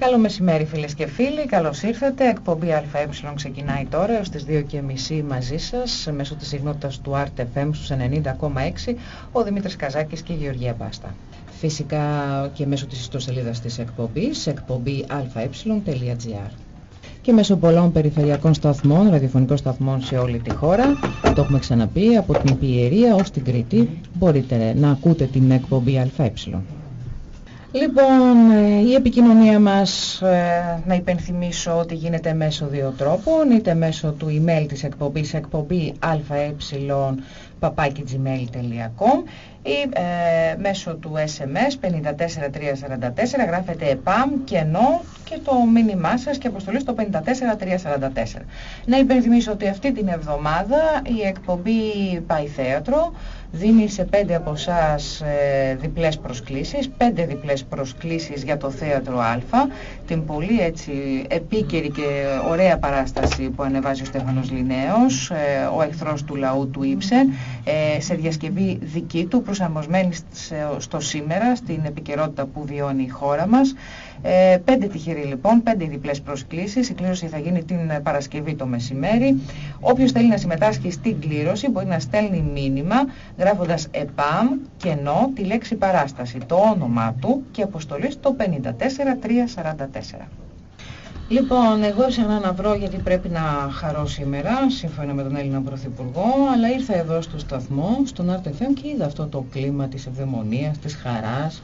Καλό μεσημέρι φίλες και φίλοι, καλώς ήρθατε. Εκπομπή ΑΕ ξεκινάει τώρα έως τις 2.30 μαζί σας μέσω της συγνότητας του RTFM στους 90,6 ο Δημήτρης Καζάκης και η Γεωργία Μπάστα. Φυσικά και μέσω της ιστοσελίδας της εκπομπής, εκπομπή αε.gr και μέσω πολλών περιφερειακών σταθμών, ραδιοφωνικών σταθμών σε όλη τη χώρα. Το έχουμε ξαναπεί, από την Πιερία ως την Κρήτη μπορείτε να ακούτε την εκπομπή ΑΕ. Λοιπόν, ε, η επικοινωνία μας, ε, να υπενθυμίσω ότι γίνεται μέσω δύο τρόπων, είτε μέσω του email της εκπομπής, εκπομπή αε ή ε, μέσω του SMS 54344 γράφετε ΕΠΑΜ, κενό και το μήνυμά σας και αποστολή στο 54344. Να υπενθυμίσω ότι αυτή την εβδομάδα η εκπομπή πάει θέατρο, δίνει σε πέντε από εσάς ε, διπλές προσκλήσεις, πέντε διπλές προσκλήσεις για το θέατρο Α, την πολύ έτσι επίκαιρη και ωραία παράσταση που ανεβάζει ο Στέφανος Λινέος, ε, ο εχθρός του λαού του Ήψεν, ε, σε διασκευή δική του, προσαρμοσμένη στο σήμερα, στην επικαιρότητα που βιώνει η χώρα μας. Ε, πέντε τυχεροί λοιπόν, πέντε διπλές προσκλήσεις. Η κλήρωση θα γίνει την Παρασκευή το μεσημέρι. Όποιος θέλει να συμμετάσχει στην κλήρωση μπορεί να στέλνει μήνυμα γράφοντας ΕΠΑΜ κενό τη λέξη παράσταση, το όνομά του και αποστολή στο 54344. Λοιπόν, εγώ έψαχνα να βρω γιατί πρέπει να χαρώ σήμερα, σύμφωνα με τον Έλληνα Πρωθυπουργό, αλλά ήρθα εδώ στο σταθμό, στον RTFM και είδα αυτό το κλίμα της ευδαιμονίας, της χαράς.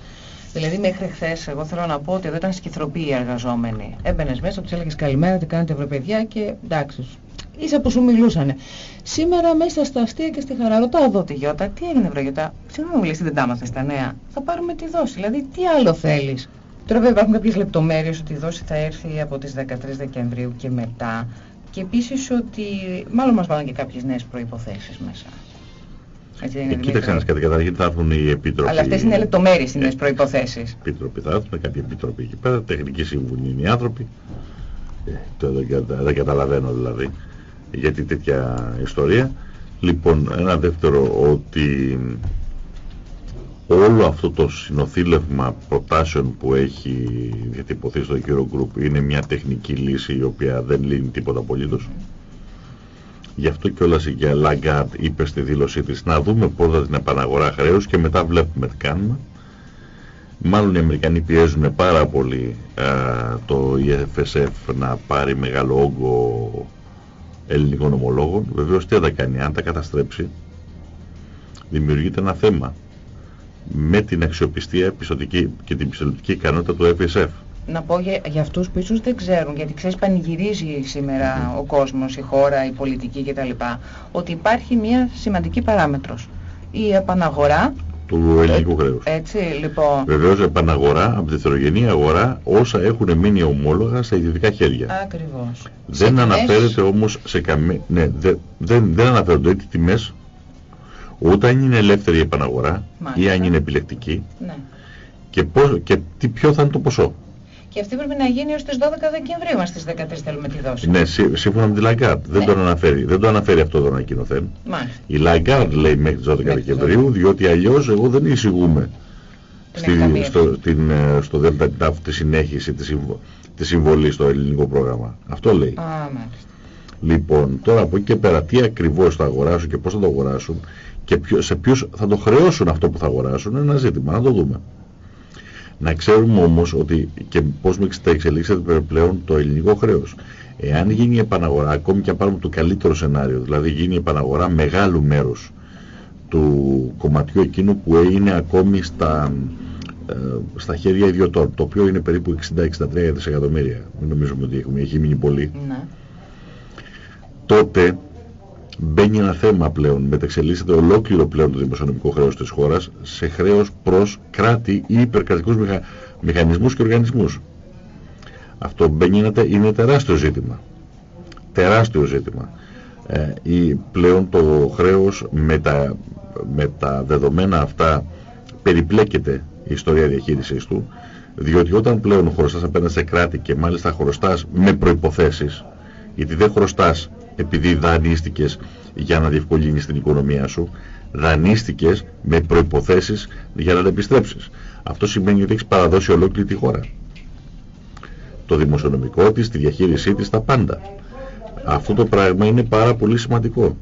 Δηλαδή μέχρι χθες, εγώ θέλω να πω ότι εδώ ήταν σκυθροποί οι εργαζόμενοι. Έμπαινες μέσα, τους έλεγες καλημέρα, τι κάνετε βρε παιδιά και εντάξει. Ίσα που σου μιλούσανε. Σήμερα μέσα στα αστεία και στη χαρά ρωτάω εδώ τη Γιώτα, τι έγινε βρε Γιώτα, συγγνώμη λες δεν τα έμαθες τα νέα. Θα πάρουμε τη δόση, δηλαδή τι άλλο θέλεις; Τώρα βέβαια υπάρχουν κάποιες λεπτομέρειες ότι η δόση θα έρθει από τις 13 Δεκεμβρίου και μετά και επίσης ότι μάλλον μας βάλουν και κάποιες νέες προϋποθέσεις μέσα. Έτσι είναι, κοίταξε να κάτι, καταρχήν θα έρθουν οι επίτροποι. Αλλά αυτές είναι λεπτομέρειες, είναι ε, προϋποθέσεις. Επίτροποι θα έρθουν, κάποιοι επίτροποι εκεί πέρα, τεχνική σύμβουλη είναι οι άνθρωποι. Ε, το δεν, δεν καταλαβαίνω δηλαδή γιατί τέτοια ιστορία. Λοιπόν, ένα δεύτερο ότι όλο αυτό το συνονθύλευμα προτάσεων που έχει διατυπωθεί στο Eurogroup είναι μια τεχνική λύση η οποία δεν λύνει τίποτα απολύτως. Γι' αυτό και όλα η Λαγκάρντ είπε στη δήλωσή της να δούμε πώς θα την επαναγορά χρέους και μετά βλέπουμε τι κάνουμε. Μάλλον οι Αμερικανοί πιέζουν πάρα πολύ το EFSF να πάρει μεγάλο όγκο ελληνικών ομολόγων. Βεβαίως τι θα τα κάνει, αν τα καταστρέψει δημιουργείται ένα θέμα με την αξιοπιστία επιστοτική και την πιστοτική ικανότητα του FSF. Να πω για, για αυτούς που ίσως δεν ξέρουν, γιατί ξέρεις πανηγυρίζει σήμερα ο κόσμος, η χώρα, η πολιτική κτλ. Ότι υπάρχει μια σημαντική παράμετρος. Η επαναγορά του ελληνικού χρέους. Έτσι, λοιπόν. Βεβαίως επαναγορά από τη δευτερογενή αγορά όσα έχουν μείνει ομόλογα στα ιδιωτικά χέρια. Ακριβώς. Δεν αναφέρεται όμως σε καμία... Ναι, δεν, δεν, δεν αναφέρονται οι τιμές ούτε αν είναι ελεύθερη η επαναγορά ή αν είναι επιλεκτική ναι. και, πώς, και τι, ποιο θα είναι το ποσό. Και αυτή πρέπει να γίνει ως τις 12 Δεκεμβρίου, αν στις 13 θέλουμε τη δόση. Ναι, σύμφωνα με τη Λαγκάρντ. Δεν, ναι. το αναφέρει, δεν το αναφέρει αυτό το ανακοινωθέν. Η Λαγκάρντ λέει μέχρι τις 12 Δεκεμβρίου, διότι αλλιώς εγώ δεν εισηγούμαι στη, στο, την, ε, στο ΔΝΤ τη συνέχιση της, συμβολή συμβολής στο ελληνικό πρόγραμμα. Αυτό λέει. Α, μάλιστα. Λοιπόν, τώρα από εκεί και πέρα τι ακριβώς θα αγοράσουν και πώς θα το αγοράσουν και ποιο, σε ποιους θα το χρεώσουν αυτό που θα αγοράσουν είναι ένα ζήτημα, να το δούμε. Να ξέρουμε όμως ότι και πώς θα εξελίσσεται πλέον το ελληνικό χρέος. Εάν γίνει η επαναγορά, ακόμη και αν πάρουμε το καλύτερο σενάριο, δηλαδή γίνει η επαναγορά μεγάλου μέρους του κομματιού εκείνου που είναι ακόμη στα, ε, στα χέρια ιδιωτών, το οποίο είναι περίπου 60-63 δισεκατομμύρια. Μην νομίζουμε ότι έχουμε, έχει μείνει πολύ. Ναι. Τότε μπαίνει ένα θέμα πλέον, μεταξελίσσεται ολόκληρο πλέον το δημοσιονομικό χρέος της χώρας σε χρέος προς κράτη ή υπερκρατικούς μηχα... μηχανισμούς και οργανισμούς. Αυτό μπαίνει είναι τεράστιο ζήτημα. Τεράστιο ζήτημα. Ε, ή πλέον το χρέος με τα, με τα δεδομένα αυτά περιπλέκεται η ιστορία διαχείρισης του, διότι όταν πλέον χρωστάς απέναντι σε κράτη και μάλιστα χρωστάς με προϋποθέσεις, γιατί δεν χρωστάς επειδή δανείστηκες για να διευκολύνεις την οικονομία σου, δανείστηκες με προϋποθέσεις για να τα επιστρέψεις. Αυτό σημαίνει ότι έχεις παραδώσει ολόκληρη τη χώρα. το δημοσιονομικό της, τη διαχείρισή της, τα πάντα. Αυτό το πράγμα είναι πάρα πολύ σημαντικό.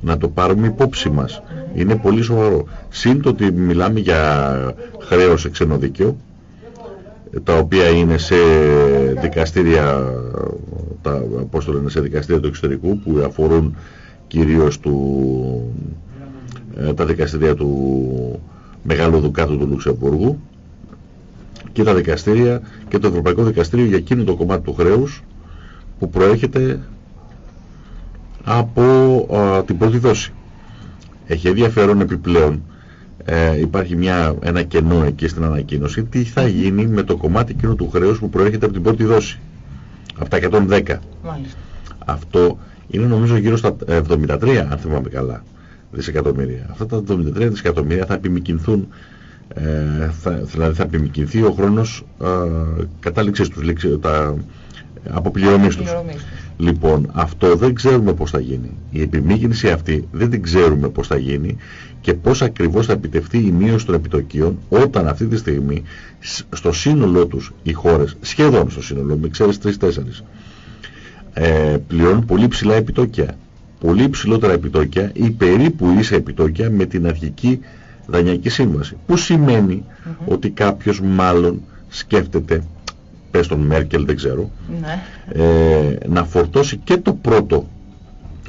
Να το πάρουμε υπόψη μας. Είναι πολύ σοβαρό. Συν το ότι μιλάμε για χρέος σε ξενοδίκαιο, τα οποία είναι σε δικαστήρια, τα, πώς το λένε, σε δικαστήρια του εξωτερικού που αφορούν κυρίως του, ε, τα δικαστήρια του Μεγάλου Δουκάτου του Λουξεμβούργου και τα δικαστήρια και το Ευρωπαϊκό Δικαστήριο για εκείνο το κομμάτι του χρέους που προέρχεται από την πρώτη δόση. Έχει ενδιαφέρον επιπλέον ε, υπάρχει μια, ένα κενό εκεί στην ανακοίνωση τι θα γίνει με το κομμάτι εκείνο του χρέους που προέρχεται από την πρώτη δόση από τα 110 Μάλιστα. αυτό είναι νομίζω γύρω στα 73 αν θυμάμαι καλά δισεκατομμύρια αυτά τα 73 δισεκατομμύρια θα επιμηκυνθούν ε, θα, δηλαδή θα επιμηκυνθεί ο χρόνος ε, κατάληξης τους τα αποπληρωμής τους λοιπόν αυτό δεν ξέρουμε πως θα γίνει η επιμήκυνση αυτή δεν την ξέρουμε πως θα γίνει και πώς ακριβώς θα επιτευχθεί η μείωση των επιτοκίων όταν αυτή τη στιγμή στο σύνολό τους οι χώρες, σχεδόν στο σύνολο, με ξέρεις τρεις-τέσσερις, ε, πληρώνουν πολύ ψηλά επιτόκια. Πολύ ψηλότερα επιτόκια ή περίπου ίσα επιτόκια με την αρχική δανειακή σύμβαση. Που σημαίνει ότι κάποιος μάλλον σκέφτεται, πες τον Μέρκελ δεν ξέρω, ναι. ε, να φορτώσει και το πρώτο,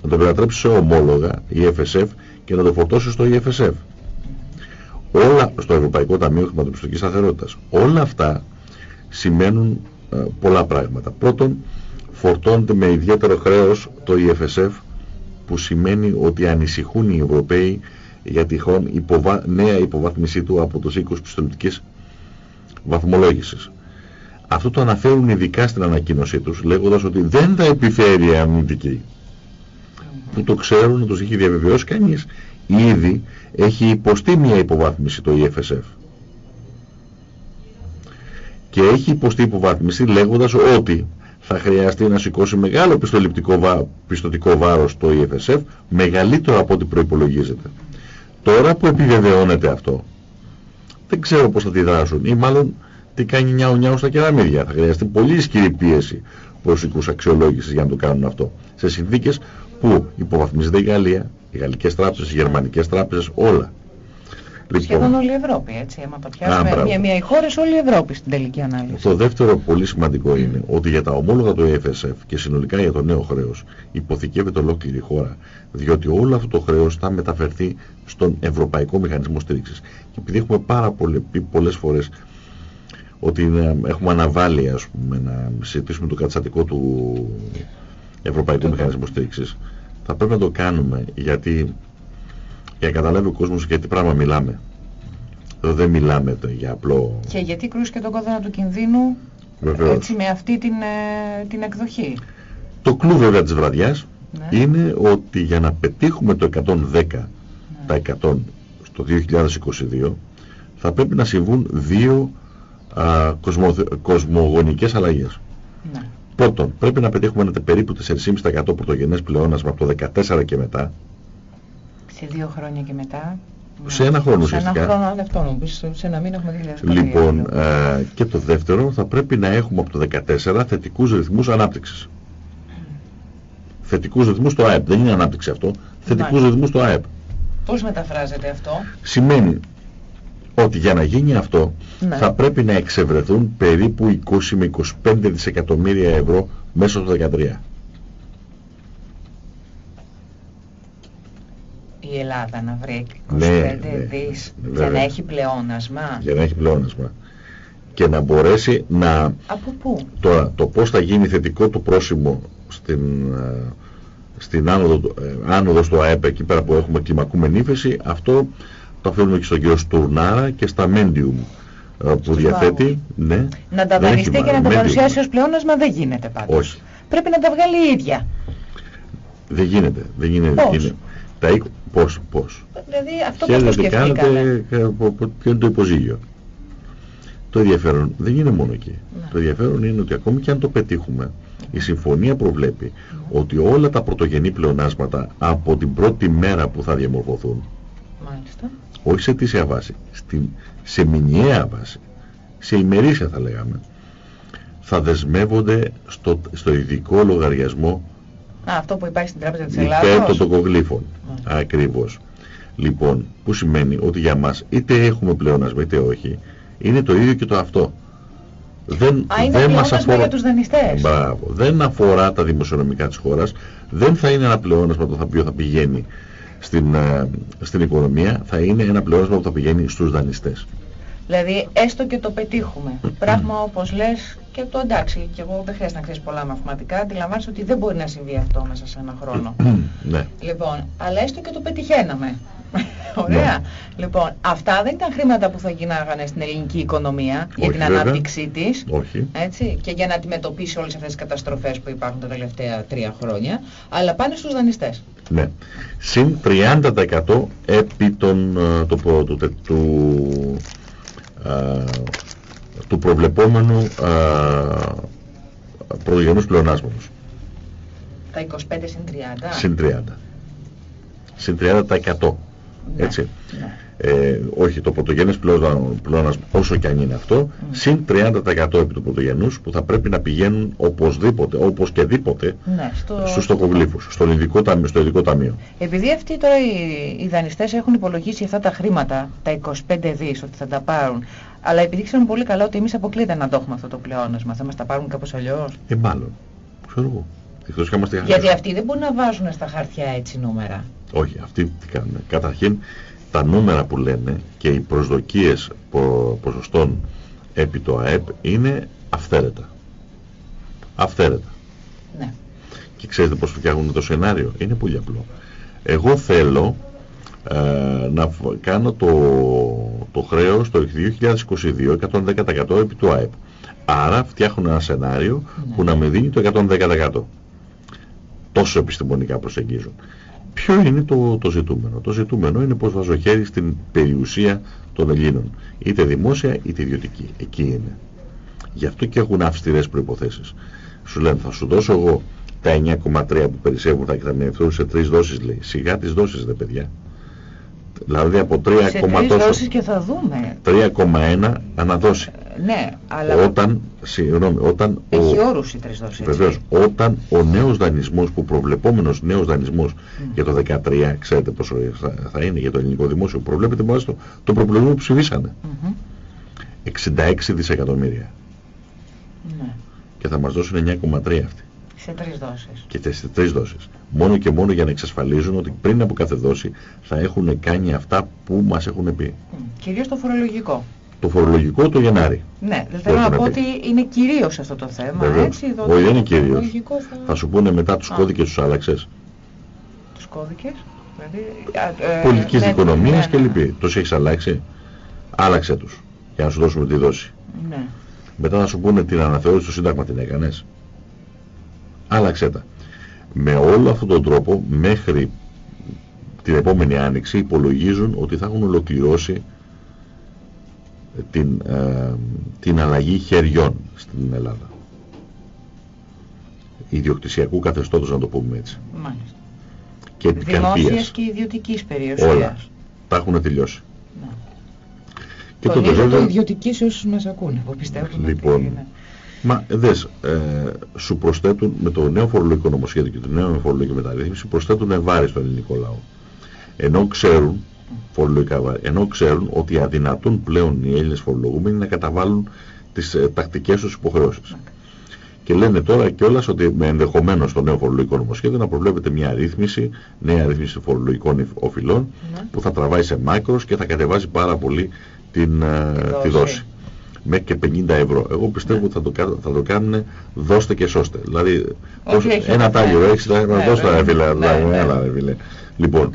να το μετατρέψει σε ομόλογα, η FSF, και να το φορτώσει στο EFSF. Όλα στο Ευρωπαϊκό Ταμείο Χρηματοπιστωτικής Σταθερότητας. Όλα αυτά σημαίνουν ε, πολλά πράγματα. Πρώτον, φορτώνεται με ιδιαίτερο χρέος το EFSF που σημαίνει ότι ανησυχούν οι Ευρωπαίοι για τυχόν υποβα... νέα υποβάθμιση του από το οίκους πιστοληπτικής βαθμολόγησης. Αυτό το αναφέρουν ειδικά στην ανακοίνωσή τους λέγοντας ότι δεν θα επιφέρει αμυντική που το ξέρουν, τους έχει διαβεβαιώσει κανείς. Ήδη έχει υποστεί μια υποβάθμιση το EFSF. Και έχει υποστεί υποβάθμιση λέγοντας ότι θα χρειαστεί να σηκώσει μεγάλο πιστοληπτικό πιστοτικό βάρος το EFSF, μεγαλύτερο από ό,τι προϋπολογίζεται. Τώρα που επιβεβαιώνεται αυτό, δεν ξέρω πώς θα αντιδράσουν ή μάλλον τι κάνει νιάου νιάου στα κεραμίδια. Θα χρειαστεί πολύ ισχυρή πίεση προσωπικούς αξιολόγησης για να το κάνουν αυτό. Σε συνθήκες που υποβαθμίζεται η Γαλλία, οι γαλλικές τράπεζες, οι γερμανικές τράπεζες, όλα. Λοιπόν, Σχεδόν όλη η Ευρώπη, έτσι. Άμα τα πιάσουμε μία, μία οι χώρες, όλη η Ευρώπη στην τελική ανάλυση. Το δεύτερο πολύ σημαντικό είναι ότι για τα ομόλογα του EFSF και συνολικά για το νέο χρέος υποθηκεύεται ολόκληρη η χώρα, διότι όλο αυτό το χρέος θα μεταφερθεί στον Ευρωπαϊκό Μηχανισμό Στήριξης. Και επειδή έχουμε πάρα πει πολλές φορές ότι έχουμε αναβάλει ας πούμε, να συζητήσουμε το καταστατικό του Ευρωπαϊκού Μηχανισμού Στήριξης θα πρέπει να το κάνουμε γιατί για να καταλάβει ο κόσμος για τι πράγμα μιλάμε. Εδώ δεν μιλάμε για απλό... Και γιατί κρούσει και τον κόδωνα του κινδύνου Βεβαίως. έτσι με αυτή την, ε, την εκδοχή; Το κλου βέβαια της βραδιάς ναι. είναι ότι για να πετύχουμε το 110 ναι. τα 100 στο 2022 θα πρέπει να συμβούν δύο α, κοσμο, κοσμογονικές αλλαγές. Ναι. Πρώτον, πρέπει να πετύχουμε ένα περίπου 4,5% πρωτογενές πλεόνασμα από το 14 και μετά. Σε δύο χρόνια και μετά. Σε ένα χρόνο ουσιαστικά. Σε ένα χρόνο αυτό σε ένα μήνα έχουμε 2.000 Λοιπόν, ε, και το δεύτερο, θα πρέπει να έχουμε από το 14 θετικούς ρυθμούς ανάπτυξης. Mm. Θετικούς ρυθμούς στο ΑΕΠ. Δεν είναι ανάπτυξη αυτό. Θετικούς ρυθμούς στο ΑΕΠ. Πώς μεταφράζεται αυτό; Σημαίνει ότι για να γίνει αυτό ναι. θα πρέπει να εξευρεθούν περίπου 20 με 25 δισεκατομμύρια ευρώ μέσα στο 2013. Η Ελλάδα να βρει 25 ναι, ναι, δις για να έχει πλεόνασμα. Για να έχει πλεόνασμα. Και να μπορέσει να... Από πού; Τώρα, το πώς θα γίνει θετικό το πρόσημο στην, ε, στην άνοδο, ε, άνοδος στο ΑΕΠ εκεί πέρα που έχουμε κλιμακούμενη ύφεση, αυτό το αφήνουμε και στον κύριο Στουρνάρα και στα Mendium ε, που διαθέτει. Ναι, να τα δανειστεί και να τα παρουσιάσει ως πλεόνασμα δεν γίνεται πάντως. Όχι. Πρέπει να τα βγάλει η ίδια. Δεν γίνεται. Δεν γίνεται. Πώς; Είναι. Τα, πώς, πώς; Δηλαδή αυτό πώς το σκεφτήκαμε. Ποιο είναι το υποζύγιο; Το ενδιαφέρον δεν είναι μόνο εκεί. Ναι. Το ενδιαφέρον είναι ότι ακόμη και αν το πετύχουμε, η συμφωνία προβλέπει ναι. ότι όλα τα πρωτογενή πλεονάσματα από την πρώτη μέρα που θα διαμορφωθούν, Μάλιστα όχι σε αιτήσια βάση, στην, σε μηνιαία βάση, σε ημερήσια θα λέγαμε, θα δεσμεύονται στο, στο ειδικό λογαριασμό Α, αυτό που υπάρχει στην Τράπεζα της υπέρ Ελλάδος. των τοκογλύφων. Ακριβώς. Λοιπόν, που σημαίνει ότι για μας είτε έχουμε πλεόνασμα είτε όχι, είναι το ίδιο και το αυτό. Δεν, Α, είναι δεν μας πλεόνασμα αφορά... για τους δανειστές. Μπράβο. Δεν αφορά τα δημοσιονομικά της χώρας. Δεν θα είναι ένα πλεόνασμα το οποίο θα πηγαίνει στην, ε, στην οικονομία. Θα είναι ένα πλεόνασμα που θα πηγαίνει στους δανειστές. Δηλαδή, έστω και το πετύχουμε. Πράγμα όπως λες και το εντάξει, και εγώ δεν χρειάζεται να ξέρεις πολλά μαθηματικά, αντιλαμβάνεσαι ότι δεν μπορεί να συμβεί αυτό μέσα σε ένα χρόνο. ναι. Λοιπόν, αλλά έστω και το πετυχαίναμε. Ωραία. Λοιπόν, αυτά δεν ήταν χρήματα που θα γίναγανε στην ελληνική οικονομία για Όχι, την βέβαια. ανάπτυξή της. Όχι. Έτσι, και για να αντιμετωπίσει όλες αυτές τις καταστροφές που υπάρχουν τα τελευταία τρία χρόνια, αλλά πάνε στους δανειστές. Ναι. Συν 30% επί των, ε, το, πω- του, τε- του, ε, του προβλεπόμενου ε, πρωτογενούς πλεονάσματος. Τα 25 συν 30. Συν 30. Συν 30%. Ναι, Έτσι. ναι. Ε, όχι το πρωτογενές πλεόνα- πλεόνασμα όσο και αν είναι αυτό, συν 30% επί του πρωτογενούς που θα πρέπει να πηγαίνουν οπωσδήποτε, όπως και δίποτε, Ναι, στο, στους τοκογλύφους, στον ειδικό, ταμ- στο ειδικό ταμείο. Επειδή αυτοί τώρα οι, οι δανειστές έχουν υπολογίσει αυτά τα χρήματα, τα 25 δις, ότι θα τα πάρουν, αλλά επειδή ξέρουν πολύ καλά ότι εμείς αποκλείται να το έχουμε αυτό το πλεόνασμα, θα μας τα πάρουν κάπως αλλιώς; Ε, μάλλον. Ξέρω εγώ. Εκτός και είμαστε Γιατί αυτοί δεν μπορούν να βάζουν στα χαρτιά έτσι νούμερα. Όχι, αυτοί τι κάνουν. Καταρχήν, τα νούμερα που λένε και οι προσδοκίες πο- ποσοστών επί το ΑΕΠ είναι αυθαίρετα. Αυθαίρετα. Ναι. Και ξέρετε πώς φτιάχνουν το σενάριο; Είναι πολύ απλό. Εγώ θέλω ε, να φ- κάνω το, το χρέος το 2022 110% επί του ΑΕΠ. Άρα φτιάχνουν ένα σενάριο Ναι. που να με δίνει το 110%. Τόσο επιστημονικά προσεγγίζουν. Ποιο είναι το, το ζητούμενο; Το ζητούμενο είναι πως βάζω χέρι στην περιουσία των Ελλήνων. Είτε δημόσια είτε ιδιωτική. Εκεί είναι. Γι' αυτό και έχουν αυστηρές προϋποθέσεις. Σου λένε θα σου δώσω εγώ τα 9,3 που περισσεύουν θα εκταμιευθούν σε τρεις δόσεις λέει. Σιγά τις δόσεις δε παιδιά. Δηλαδή από 3, Σε τρεις τόσο, δόσεις και θα δούμε. 3,1 αναδόσει. Ε, Ναι, αλλά Όταν, συγγνώμη, όταν έχει ο, όρους οι τρεις δόσεις. έτσι. Βεβαίως, όταν ο νέος δανεισμός, που προβλεπόμενος νέος δανεισμός για το 2013, ξέρετε πόσο θα, θα είναι για το ελληνικό δημόσιο, προβλέπεται μάλιστα το, το προπολογισμό που ψηφίσανε. Μμμ. 66 δισεκατομμύρια. Ναι. Και θα μας δώσουν 9,3 αυτοί. Σε τρεις δόσεις. Και τε- σε τρεις δόσεις. Μόνο και μόνο για να εξασφαλίζουν ότι πριν από κάθε δόση θα έχουν κάνει αυτά που μας έχουν πει. Μμ. Κυρίως το φορολογικό. Το φορολογικό το Γενάρη. Ναι, δεν θέλω να έχουν πω πει. ότι είναι κυρίως αυτό το θέμα, Βεβαίως. έτσι. εδώ Όχι, το δεν είναι κυρίως. φορολογικό θα... Θα σου πούνε μετά τους Α. κώδικες τους άλλαξες. Τους κώδικες; Δηλαδή, α, ε, Πολιτικής ναι, οικονομίας ναι, ναι, και λοιποί. Τους έχεις αλλάξει. Άλλαξε τους. Για να σου δώσουμε τη δόση. Ναι. Μετά θα σου πούνε την αναθεώρηση του Σύνταγμα την έκανες. Άλλαξε τα. Με όλο αυτόν τον τρόπο μέχρι την επόμενη άνοιξη υπολογίζουν ότι θα έχουν ολοκληρώσει την, ε, την αλλαγή χεριών στην Ελλάδα. Ιδιοκτησιακού καθεστώτος να το πούμε έτσι. Μάλιστα. Και την Δημόσιας καρπίας. και ιδιωτικής περιουσίας. Όλα. Τα έχουν τελειώσει. Ναι. Και το Τονίζω το τελευταίο- ιδιωτικής σε όσους μας ακούνε, που πιστεύουν Λοιπόν, ότι είναι. Μα δες, ε, σου προσθέτουν με το νέο φορολογικό νομοσχέδιο και το νέο φορολογικό μεταρρύθμιση προσθέτουν βάρη στον ελληνικό λαό. Ενώ ξέρουν, φορολογικά βάρη, ενώ ξέρουν ότι αδυνατούν πλέον οι Έλληνες φορολογούμενοι να καταβάλουν τις ε, τακτικές τους υποχρεώσεις. Και λένε τώρα κιόλας ότι με ενδεχομένως το νέο φορολογικό νομοσχέδιο να προβλέπεται μια ρύθμιση, νέα ρύθμιση φορολογικών οφειλών Ναι. που θα τραβάει σε μάκρος και θα κατεβάζει πάρα πολύ την, ε, Τη τη δόση. δόση. Μέχρι και 50 ευρώ. Εγώ πιστεύω Ναι. ότι θα το, κα- θα το κάνουν δώστε και σώστε. Δηλαδή, Ό,τι πώς- έχει ο ένα καθένας. τάγιο έχεις, να Ναι, δώσ' τα ναι. ρε φίλε, Ναι, δηλαδή, ναι. έλα, ρε φίλε. Λοιπόν,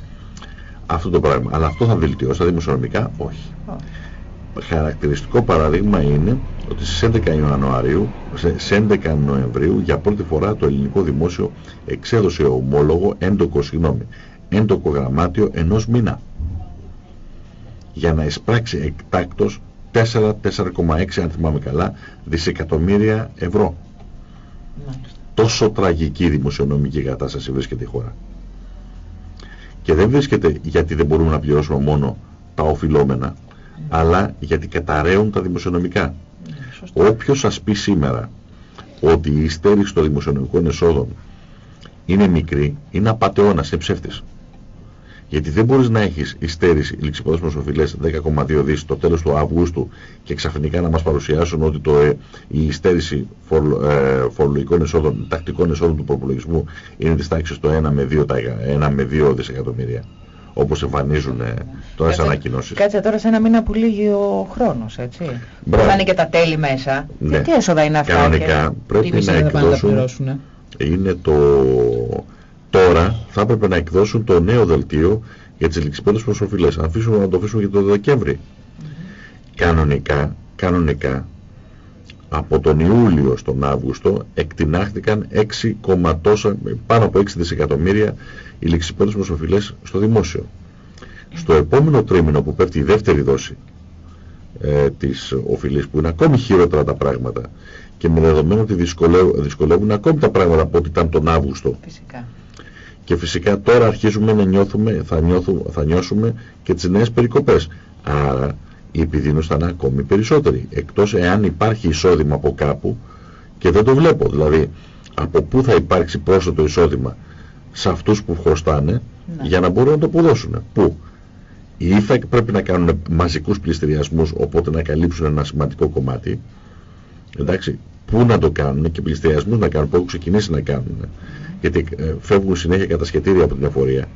αυτό το πράγμα. Αλλά αυτό θα βελτιώσει τα δημοσιονομικά, όχι. Όχι. Χαρακτηριστικό παραδείγμα είναι ότι στις 11 Ιανουαρίου, σε- σε 11 Νοεμβρίου, για πρώτη φορά το ελληνικό δημόσιο εξέδωσε ομόλογο, έντοκο, συγγνώμη, έντοκο γραμμάτιο ενός μήνα. Για να εισπράξει εκτάκτος 4-4,6 αν θυμάμαι καλά δισεκατομμύρια ευρώ. Μάλιστα. Τόσο τραγική δημοσιονομική κατάσταση βρίσκεται η χώρα. Και δεν βρίσκεται γιατί δεν μπορούμε να πληρώσουμε μόνο τα οφειλόμενα, αλλά γιατί καταραίουν τα δημοσιονομικά. Ναι, σωστό. Όποιος σας πει σήμερα ότι η στέρηση των δημοσιονομικών εσόδων είναι μικρή, είναι απαταιώνας, είναι ψεύτης. Γιατί δεν μπορείς να έχεις υστέρηση ληξιποδές οφειλές 10,2 δις το τέλος του Αυγούστου και ξαφνικά να μας παρουσιάσουν ότι το, ε, η υστέρηση ε, φορολογικών εσόδων, τακτικών εσόδων του προπολογισμού είναι της τάξης το 1 με 2, 1 με 2 δισεκατομμύρια όπως εμφανίζουν ε, τώρα σε ανακοινώσεις. Κάτσε τώρα σε ένα μήνα που λύγει ο χρόνος, έτσι. Μπράβο. Θα είναι και τα τέλη μέσα. Ναι. Τι έσοδα είναι αυτά. Κανονικά πρέπει να εκδώσουν, είναι το Τώρα θα έπρεπε να εκδώσουν το νέο δελτίο για τις ληξιπέδες προσοφιλές. Αν αφήσουμε να το αφήσουμε για το Δεκέμβρη. Κανονικά, κανονικά, από τον Ιούλιο στον Αύγουστο εκτινάχθηκαν 6, τόσα, πάνω από 6 δισεκατομμύρια οι ληξιπέδες προσοφιλές στο δημόσιο. Στο επόμενο τρίμηνο που πέφτει η δεύτερη δόση ε, της οφειλής που είναι ακόμη χειρότερα τα πράγματα και με δεδομένο ότι δυσκολεύουν, δυσκολεύουν ακόμη τα πράγματα από ό,τι ήταν τον Αύγουστο. Φυσικά. Και φυσικά τώρα αρχίζουμε να νιώθουμε, θα, νιώθουμε, θα νιώσουμε και τις νέες περικοπές. Άρα η επιδείνωση θα είναι ακόμη περισσότερη. Εκτός εάν υπάρχει εισόδημα από κάπου και δεν το βλέπω. Δηλαδή από πού θα υπάρξει πρόσθετο εισόδημα σε αυτούς που χρωστάνε ναι. για να μπορούν να το αποδώσουν. Πού; Οι ΙΦΑ πρέπει να κάνουν μαζικούς πληστηριασμούς οπότε να καλύψουν ένα σημαντικό κομμάτι. Εντάξει, πού να το κάνουν και πληστηριασμούς να κάνουν, που έχουν ξεκινήσει να κάνουν γιατί ε, φεύγουν συνέχεια κατασχετήρια από την εφορία.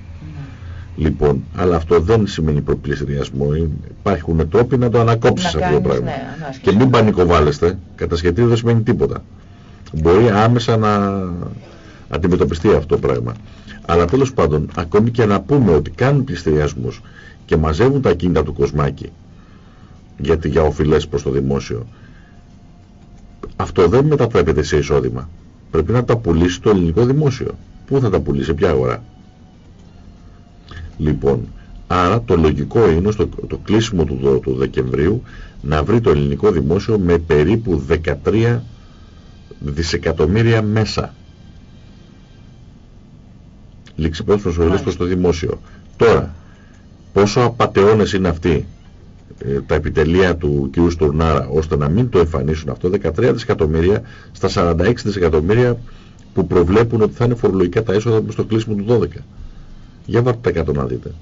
Ναι. Λοιπόν, αλλά αυτό δεν σημαίνει προπληστηριασμό. Υπάρχουν τρόποι να το ανακόψεις αυτό το πράγμα. Ναι, και μην πανικοβάλλεστε, κατασχετήριο δεν σημαίνει τίποτα. Μπορεί άμεσα να αντιμετωπιστεί αυτό το πράγμα. Αλλά τέλος πάντων, ακόμη και να πούμε ότι κάνουν πληστηριασμούς και μαζεύουν τα κίνητα του κοσμάκι γιατί για οφειλές προς το δημόσιο, αυτό δεν μετατρέπεται σε εισόδημα πρέπει να τα πουλήσει το ελληνικό δημόσιο. Πού θα τα πουλήσει, σε ποια αγορά. Λοιπόν, άρα το λογικό είναι στο το κλείσιμο του, του Δεκεμβρίου να βρει το ελληνικό δημόσιο με περίπου 13 δισεκατομμύρια μέσα. Λήξιπες προσωρινές προς το δημόσιο. Τώρα, πόσο απατεώνες είναι αυτοί ε, τα επιτελεία του κ. Στουρνάρα ώστε να μην το εμφανίσουν αυτό 13 δισεκατομμύρια στα 46 δισεκατομμύρια που προβλέπουν ότι θα είναι φορολογικά τα έσοδα στο κλείσιμο του 12. Για βάρτε τα κάτω να δείτε.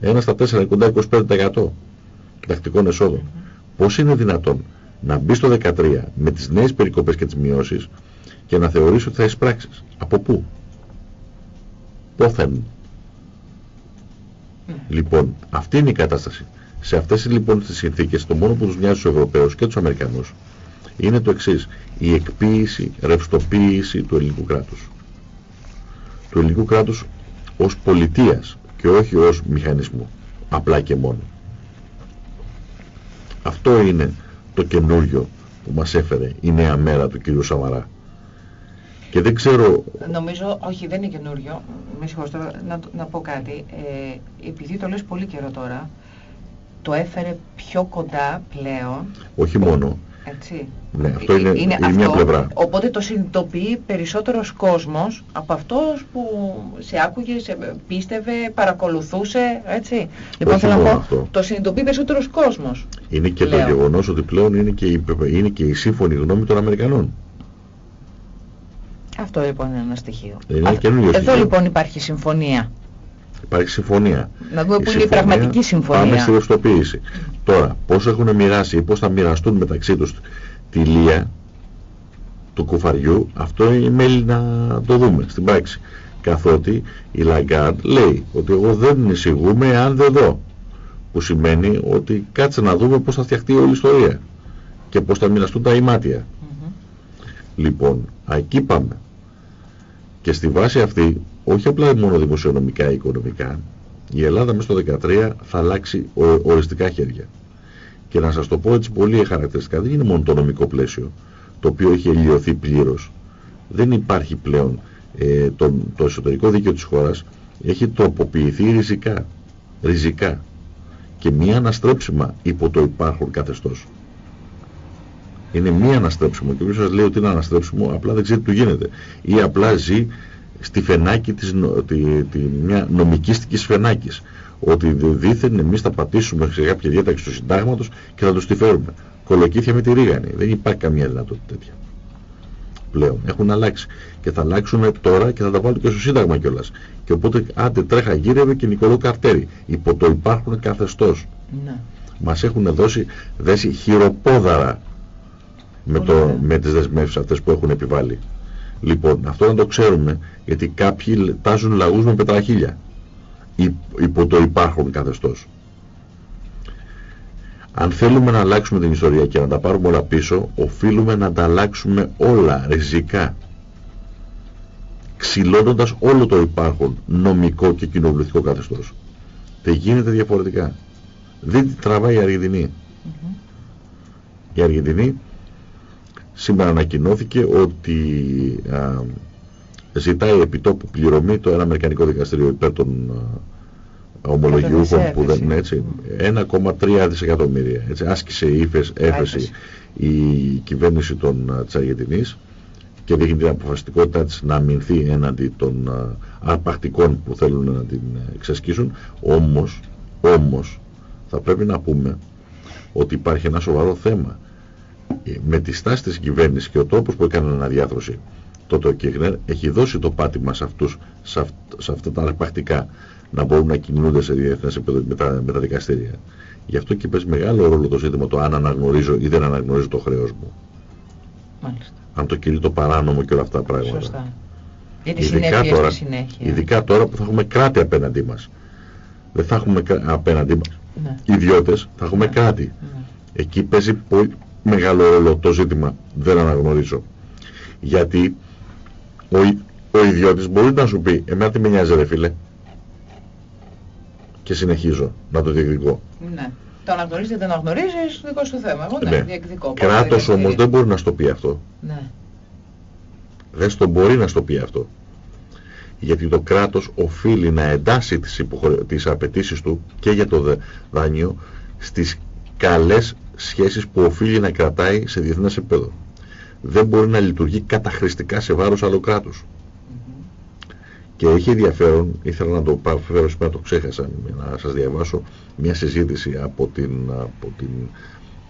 Ένα στα 4, κοντά 25% τακτικών εσόδων. Mm -hmm. Πώς είναι δυνατόν να μπει στο 13 με τις νέες περικοπές και τις μειώσεις και να θεωρήσει ότι θα εισπράξεις; Από πού; Πόθεν. Mm. Λοιπόν, αυτή είναι η κατάσταση. Σε αυτές λοιπόν τις συνθήκες το μόνο που τους νοιάζει στους Ευρωπαίους και τους Αμερικανούς είναι το εξής. Η εκποίηση, ρευστοποίηση του ελληνικού κράτους. Του ελληνικού κράτους ως πολιτείας και όχι ως μηχανισμού. Απλά και μόνο. Αυτό είναι το καινούριο που μας έφερε η νέα μέρα του κύριου Σαμαρά. Και δεν ξέρω... Νομίζω, όχι δεν είναι καινούριο, με συγχωρείτε να, να πω κάτι. Ε, επειδή το λες πολύ καιρό τώρα, το έφερε πιο κοντά πλέον. Όχι μόνο. Έτσι. Ναι, αυτό είναι, είναι, είναι μια πλευρά. Οπότε το συνειδητοποιεί περισσότερος κόσμος από αυτός που σε άκουγε, σε πίστευε, παρακολουθούσε, έτσι. Λοιπόν, θέλω να πω, αυτό. το συνειδητοποιεί περισσότερος κόσμος. Είναι και το γεγονός ότι πλέον είναι και, η, είναι και η σύμφωνη γνώμη των Αμερικανών. Αυτό λοιπόν είναι ένα στοιχείο. Είναι Α, Εδώ λοιπόν υπάρχει συμφωνία. Υπάρχει συμφωνία. Να δούμε πού είναι η πραγματική συμφωνία. Πάμε στη ρευστοποίηση. Τώρα, πώς έχουν μοιράσει ή πώς θα μοιραστούν μεταξύ τους τη λία του κουφαριού, αυτό είναι μέλη να το δούμε στην πράξη. Καθότι η Λαγκάρντ λέει ότι εγώ δεν εισηγούμε αν δεν δω. Που σημαίνει ότι κάτσε να δούμε πώς θα φτιαχτεί όλη η ιστορία και πώς θα μοιραστούν τα ημάτια. Λοιπόν, εκεί πάμε. Και στη βάση αυτή όχι απλά μόνο δημοσιονομικά ή οικονομικά, η Ελλάδα μέσα στο 2013 θα αλλάξει οριστικά χέρια. Και να σας το πω έτσι πολύ χαρακτηριστικά, δεν είναι μόνο το νομικό πλαίσιο, το οποίο έχει ελιωθεί πλήρως. Δεν υπάρχει πλέον ε, το, το εσωτερικό δίκαιο της χώρας, έχει τροποποιηθεί ριζικά, ριζικά και μία αναστρέψιμα υπό το υπάρχον καθεστώς. Είναι μία αναστρέψιμο και όποιος σας λέει ότι είναι αναστρέψιμο απλά δεν ξέρει τι του γίνεται ή απλά ζει στη φενάκη της, τη, τη, μια νομικίστικης φενάκης ότι δήθεν εμείς θα πατήσουμε σε κάποια διάταξη του συντάγματος και θα τους τη φέρουμε. Κολοκύθια με τη ρίγανη. Δεν υπάρχει καμία δυνατότητα τέτοια. πλέον. Έχουν αλλάξει. Και θα αλλάξουν τώρα και θα τα βάλουν και στο Σύνταγμα κιόλας. Και οπότε άντε τρέχα γύρευε και Νικολό Καρτέρι. Υπό το υπάρχουν καθεστώς. Ναι. Μας έχουν δώσει δέσει χειροπόδαρα με, το, με τις δεσμεύσεις αυτές που έχουν επιβάλει. Λοιπόν, αυτό να το ξέρουμε, γιατί κάποιοι τάζουν λαγούς με πετραχίλια υπό το υπάρχουν καθεστώς. Αν θέλουμε να αλλάξουμε την ιστορία και να τα πάρουμε όλα πίσω, οφείλουμε να τα αλλάξουμε όλα ριζικά. Ξυλώνοντας όλο το υπάρχον νομικό και κοινοβουλευτικό καθεστώς. Δεν γίνεται διαφορετικά. Δεν τραβάει η Αργεντινή. Η Αργεντινή σήμερα ανακοινώθηκε ότι α, ζητάει επιτόπου πληρωμή το ένα Αμερικανικό δικαστήριο υπέρ των ομολογιούχων που δεν είναι έτσι. 1,3 δισεκατομμύρια. Έτσι, άσκησε ύφες, έφεση η κυβέρνηση των της και δείχνει την αποφασιστικότητά της να αμυνθεί έναντι των αρπακτικών που θέλουν να την εξασκήσουν. Όμως, όμως θα πρέπει να πούμε ότι υπάρχει ένα σοβαρό θέμα με τη στάση της κυβέρνησης και ο τρόπος που έκανε αναδιάθρωση τότε ο Κίγνερ έχει δώσει το πάτημα σε, αυτούς, σε, σε αυτά τα αρπακτικά να μπορούν να κινούνται σε διεθνές επίπεδο με τα, με τα δικαστήρια. Γι' αυτό και παίζει μεγάλο ρόλο το ζήτημα το αν αναγνωρίζω ή δεν αναγνωρίζω το χρέος μου. Μάλιστα. Αν το κινεί το παράνομο και όλα αυτά τα πράγματα. Σωστά. Γιατί ειδικά τώρα, συνέχεια. Ειδικά τώρα που θα έχουμε κράτη απέναντί μας. Δεν θα έχουμε απέναντί μας ναι. ιδιώτες, θα έχουμε ναι. κράτη. Ναι. Εκεί παίζει πολύ μεγάλο ρόλο το ζήτημα. Δεν αναγνωρίζω. Γιατί ο, ο ιδιώτης μπορεί να σου πει, εμένα τι με νοιάζει ρε φίλε, και συνεχίζω να το διεκδικώ. Ναι. Το αναγνωρίζεις, δεν αναγνωρίζεις, δικό σου θέμα. Εγώ ναι, ναι. διεκδικώ. Κράτος όμως δεν μπορεί να στο πει αυτό. Ναι. Δεν στο μπορεί να στο πει αυτό. Γιατί το κράτος οφείλει να εντάσει τις, υποχρε... τις απαιτήσεις του και για το δάνειο στις καλές σχέσεις που οφείλει να κρατάει σε διεθνές επίπεδο. Δεν μπορεί να λειτουργεί καταχρηστικά σε βάρος άλλου κράτους. Και έχει ενδιαφέρον, ήθελα να το φέρω σήμερα, το ξέχασα, να σας διαβάσω μια συζήτηση από την, από την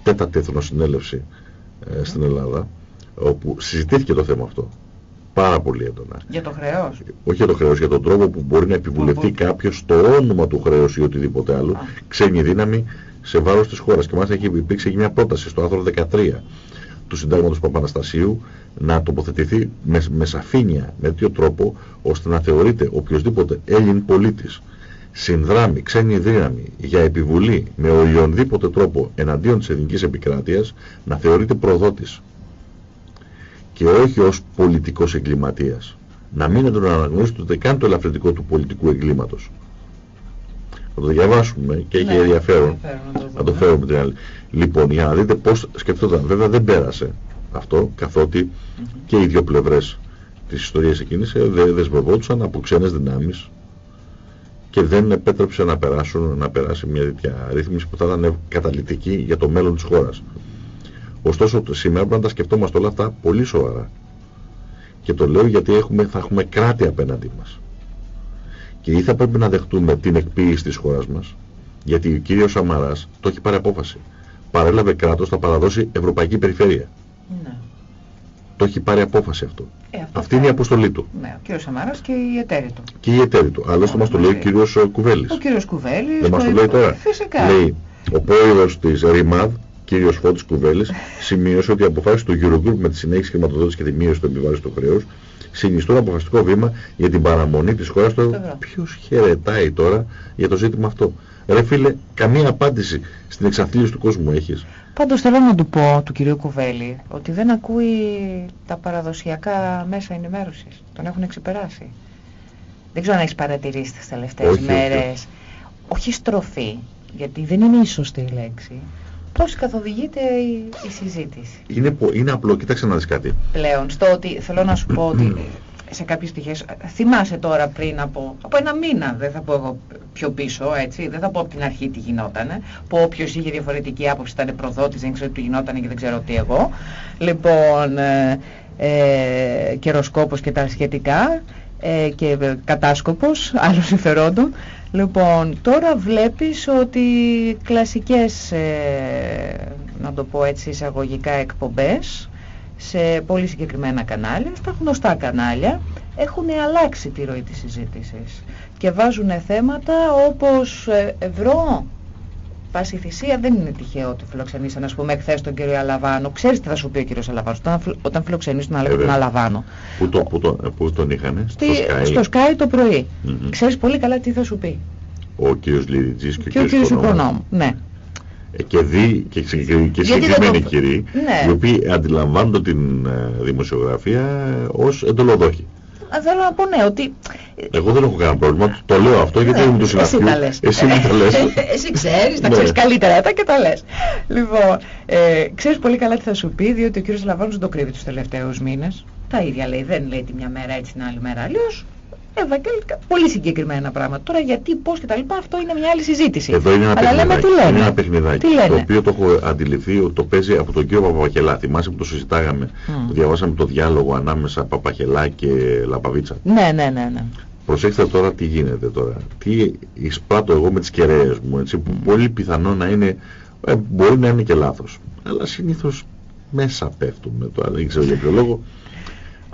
τέταρτη εθνοσυνέλευση ε, στην Ελλάδα, όπου συζητήθηκε το θέμα αυτό. Πάρα πολύ έντονα. Για το χρέος. Όχι για το χρέος, για τον τρόπο που μπορεί να επιβουλευτεί κάποιος το όνομα του χρέους ή οτιδήποτε άλλο, ξένη δύναμη σε βάρος της χώρας. Και μάλιστα έχει υπήρξε και μια πρόταση στο άρθρο 13 του Συντάγματος Παπαναστασίου να τοποθετηθεί με, με σαφήνεια, με τέτοιο τρόπο, ώστε να θεωρείται οποιοδήποτε Έλλην πολίτης συνδράμει ξένη δύναμη για επιβουλή με οποιονδήποτε τρόπο εναντίον της εθνικής επικράτειας να θεωρείται προδότης και όχι ως πολιτικός εγκληματίας. Να μην τον αναγνωρίσετε ούτε καν το ελαφρυντικό του πολιτικού εγκλήματος. Θα το διαβάσουμε και έχει ναι, ενδιαφέρον να το φέρουμε την άλλη. Λοιπόν, για να δείτε πώς σκεφτόταν. Βέβαια δεν πέρασε αυτό, καθότι και οι δύο πλευρές της ιστορίας εκείνης ε, δεν δεσμευόντουσαν από ξένες δυνάμεις και δεν επέτρεψε να, περάσουν, να περάσει μια τέτοια ρύθμιση που θα ήταν καταλητική για το μέλλον της χώρας. Ωστόσο σήμερα πρέπει να τα σκεφτόμαστε όλα αυτά πολύ σοβαρά. Και το λέω γιατί έχουμε, θα έχουμε κράτη απέναντί μας. Και ή θα πρέπει να δεχτούμε την εκποίηση της χώρας μας, γιατί ο κύριος Σαμαράς το έχει πάρει απόφαση. Παρέλαβε κράτος, θα παραδώσει Ευρωπαϊκή Περιφέρεια. Ναι. Το έχει πάρει απόφαση αυτό. Ε, αυτό Αυτή είναι η αποστολή του. Ναι, ο κύριος Σαμαράς και η εταίρη του. Και η εταίρη του. Άλλωστε μας το λέει ο κύριος Κουβέλης. Ο κύριος Κουβέλης. Δεν μας το λέει τώρα. Φυσικά. Λέει, ο πρόεδρος της ΡΙΜΑΔ, κύριος Φώτης Κουβέλης, σημείωσε ότι οι αποφάσεις του Eurogroup με τη συνέχιση χρηματοδότησης και τη μείωση του επιβάρησης του χρέους συνιστούν αποφασιστικό βήμα για την παραμονή της χώρας του. Ποιος χαιρετάει τώρα για το ζήτημα αυτό; Ρε φίλε, καμία απάντηση στην εξαθλίωση του κόσμου έχεις. Πάντως θέλω να του πω του κυρίου Κουβέλη ότι δεν ακούει τα παραδοσιακά μέσα ενημέρωσης. Τον έχουν εξεπεράσει. Δεν ξέρω αν έχεις παρατηρήσει τις τελευταίες μέρες. Όχι. όχι στροφή, γιατί δεν είναι η σωστή λέξη. Πώς καθοδηγείται η, η συζήτηση. Είναι, είναι απλό, κοίταξε να δεις κάτι. Πλέον, στο ότι θέλω να σου πω ότι σε κάποιες στοιχείες, θυμάσαι τώρα πριν από, από ένα μήνα, δεν θα πω εγώ πιο πίσω, έτσι, δεν θα πω από την αρχή τι γινότανε, που όποιος είχε διαφορετική άποψη ήταν προδότης, δεν ξέρω τι γινότανε και δεν ξέρω τι εγώ. Λοιπόν, ε, ε, καιροσκόπος και τα σχετικά ε, και κατάσκοπος άλλων συμφερόντων. Λοιπόν, τώρα βλέπεις ότι κλασικές, ε, να το πω έτσι, εισαγωγικά εκπομπές σε πολύ συγκεκριμένα κανάλια, στα γνωστά κανάλια, έχουν αλλάξει τη ροή της συζήτησης και βάζουν θέματα όπως ε, ευρώ, πάση θυσία δεν είναι τυχαίο ότι φιλοξενήσαν, ας πούμε, εχθές τον κύριο Αλαβάνο. Ξέρεις τι θα σου πει ο κύριος Αλαβάνος όταν, όταν φιλοξενήσουν τον, τον Αλαβάνο. Πού, το, πού, το, πού τον είχανε, στο Sky. Στο Sky το πρωί. Mm -hmm. Ξέρεις πολύ καλά τι θα σου πει. Ο κύριος Λιδιτζής και, και ο κύριος Οικονόμου. Ναι. Ε, και δει και, και συγκεκριμένοι το... κύριοι ναι. οι οποίοι αντιλαμβάνονται την ε, δημοσιογραφία ως εντολοδόχοι θέλω να πω ναι, ότι... Εγώ δεν έχω κανένα πρόβλημα, το λέω αυτό γιατί ναι, είμαι του συναφιού. Εσύ τα λες. Εσύ μου τα λες. Εσύ ξέρεις, τα ναι. ξέρεις καλύτερα τα και τα λες. Λοιπόν, ε, ξέρεις πολύ καλά τι θα σου πει, διότι ο κύριος Λαβάνος δεν το κρύβει τους τελευταίους μήνες. Τα ίδια λέει, δεν λέει τη μια μέρα έτσι την άλλη μέρα αλλιώς. Ευαγγελικά, πολύ συγκεκριμένα πράγματα. Τώρα γιατί, πώς και τα λοιπά, αυτό είναι μια άλλη συζήτηση. Εδώ είναι ένα Αλλά λέμε τι λένε. Είναι ένα παιχνιδάκι. Τι λένε. Το οποίο το έχω αντιληφθεί ότι το παίζει από τον κύριο Παπαχελά. Θυμάσαι που το συζητάγαμε, mm. που διαβάσαμε το διάλογο ανάμεσα Παπαχελά και Λαπαβίτσα. Ναι, ναι, ναι. ναι. Προσέξτε τώρα τι γίνεται τώρα. Τι εισπράττω εγώ με τις κεραίες μου, έτσι, που πολύ πιθανό να είναι, ε, μπορεί να είναι και λάθος. Αλλά συνήθως μέσα πέφτουμε τώρα, δεν ξέρω για ποιο λόγο.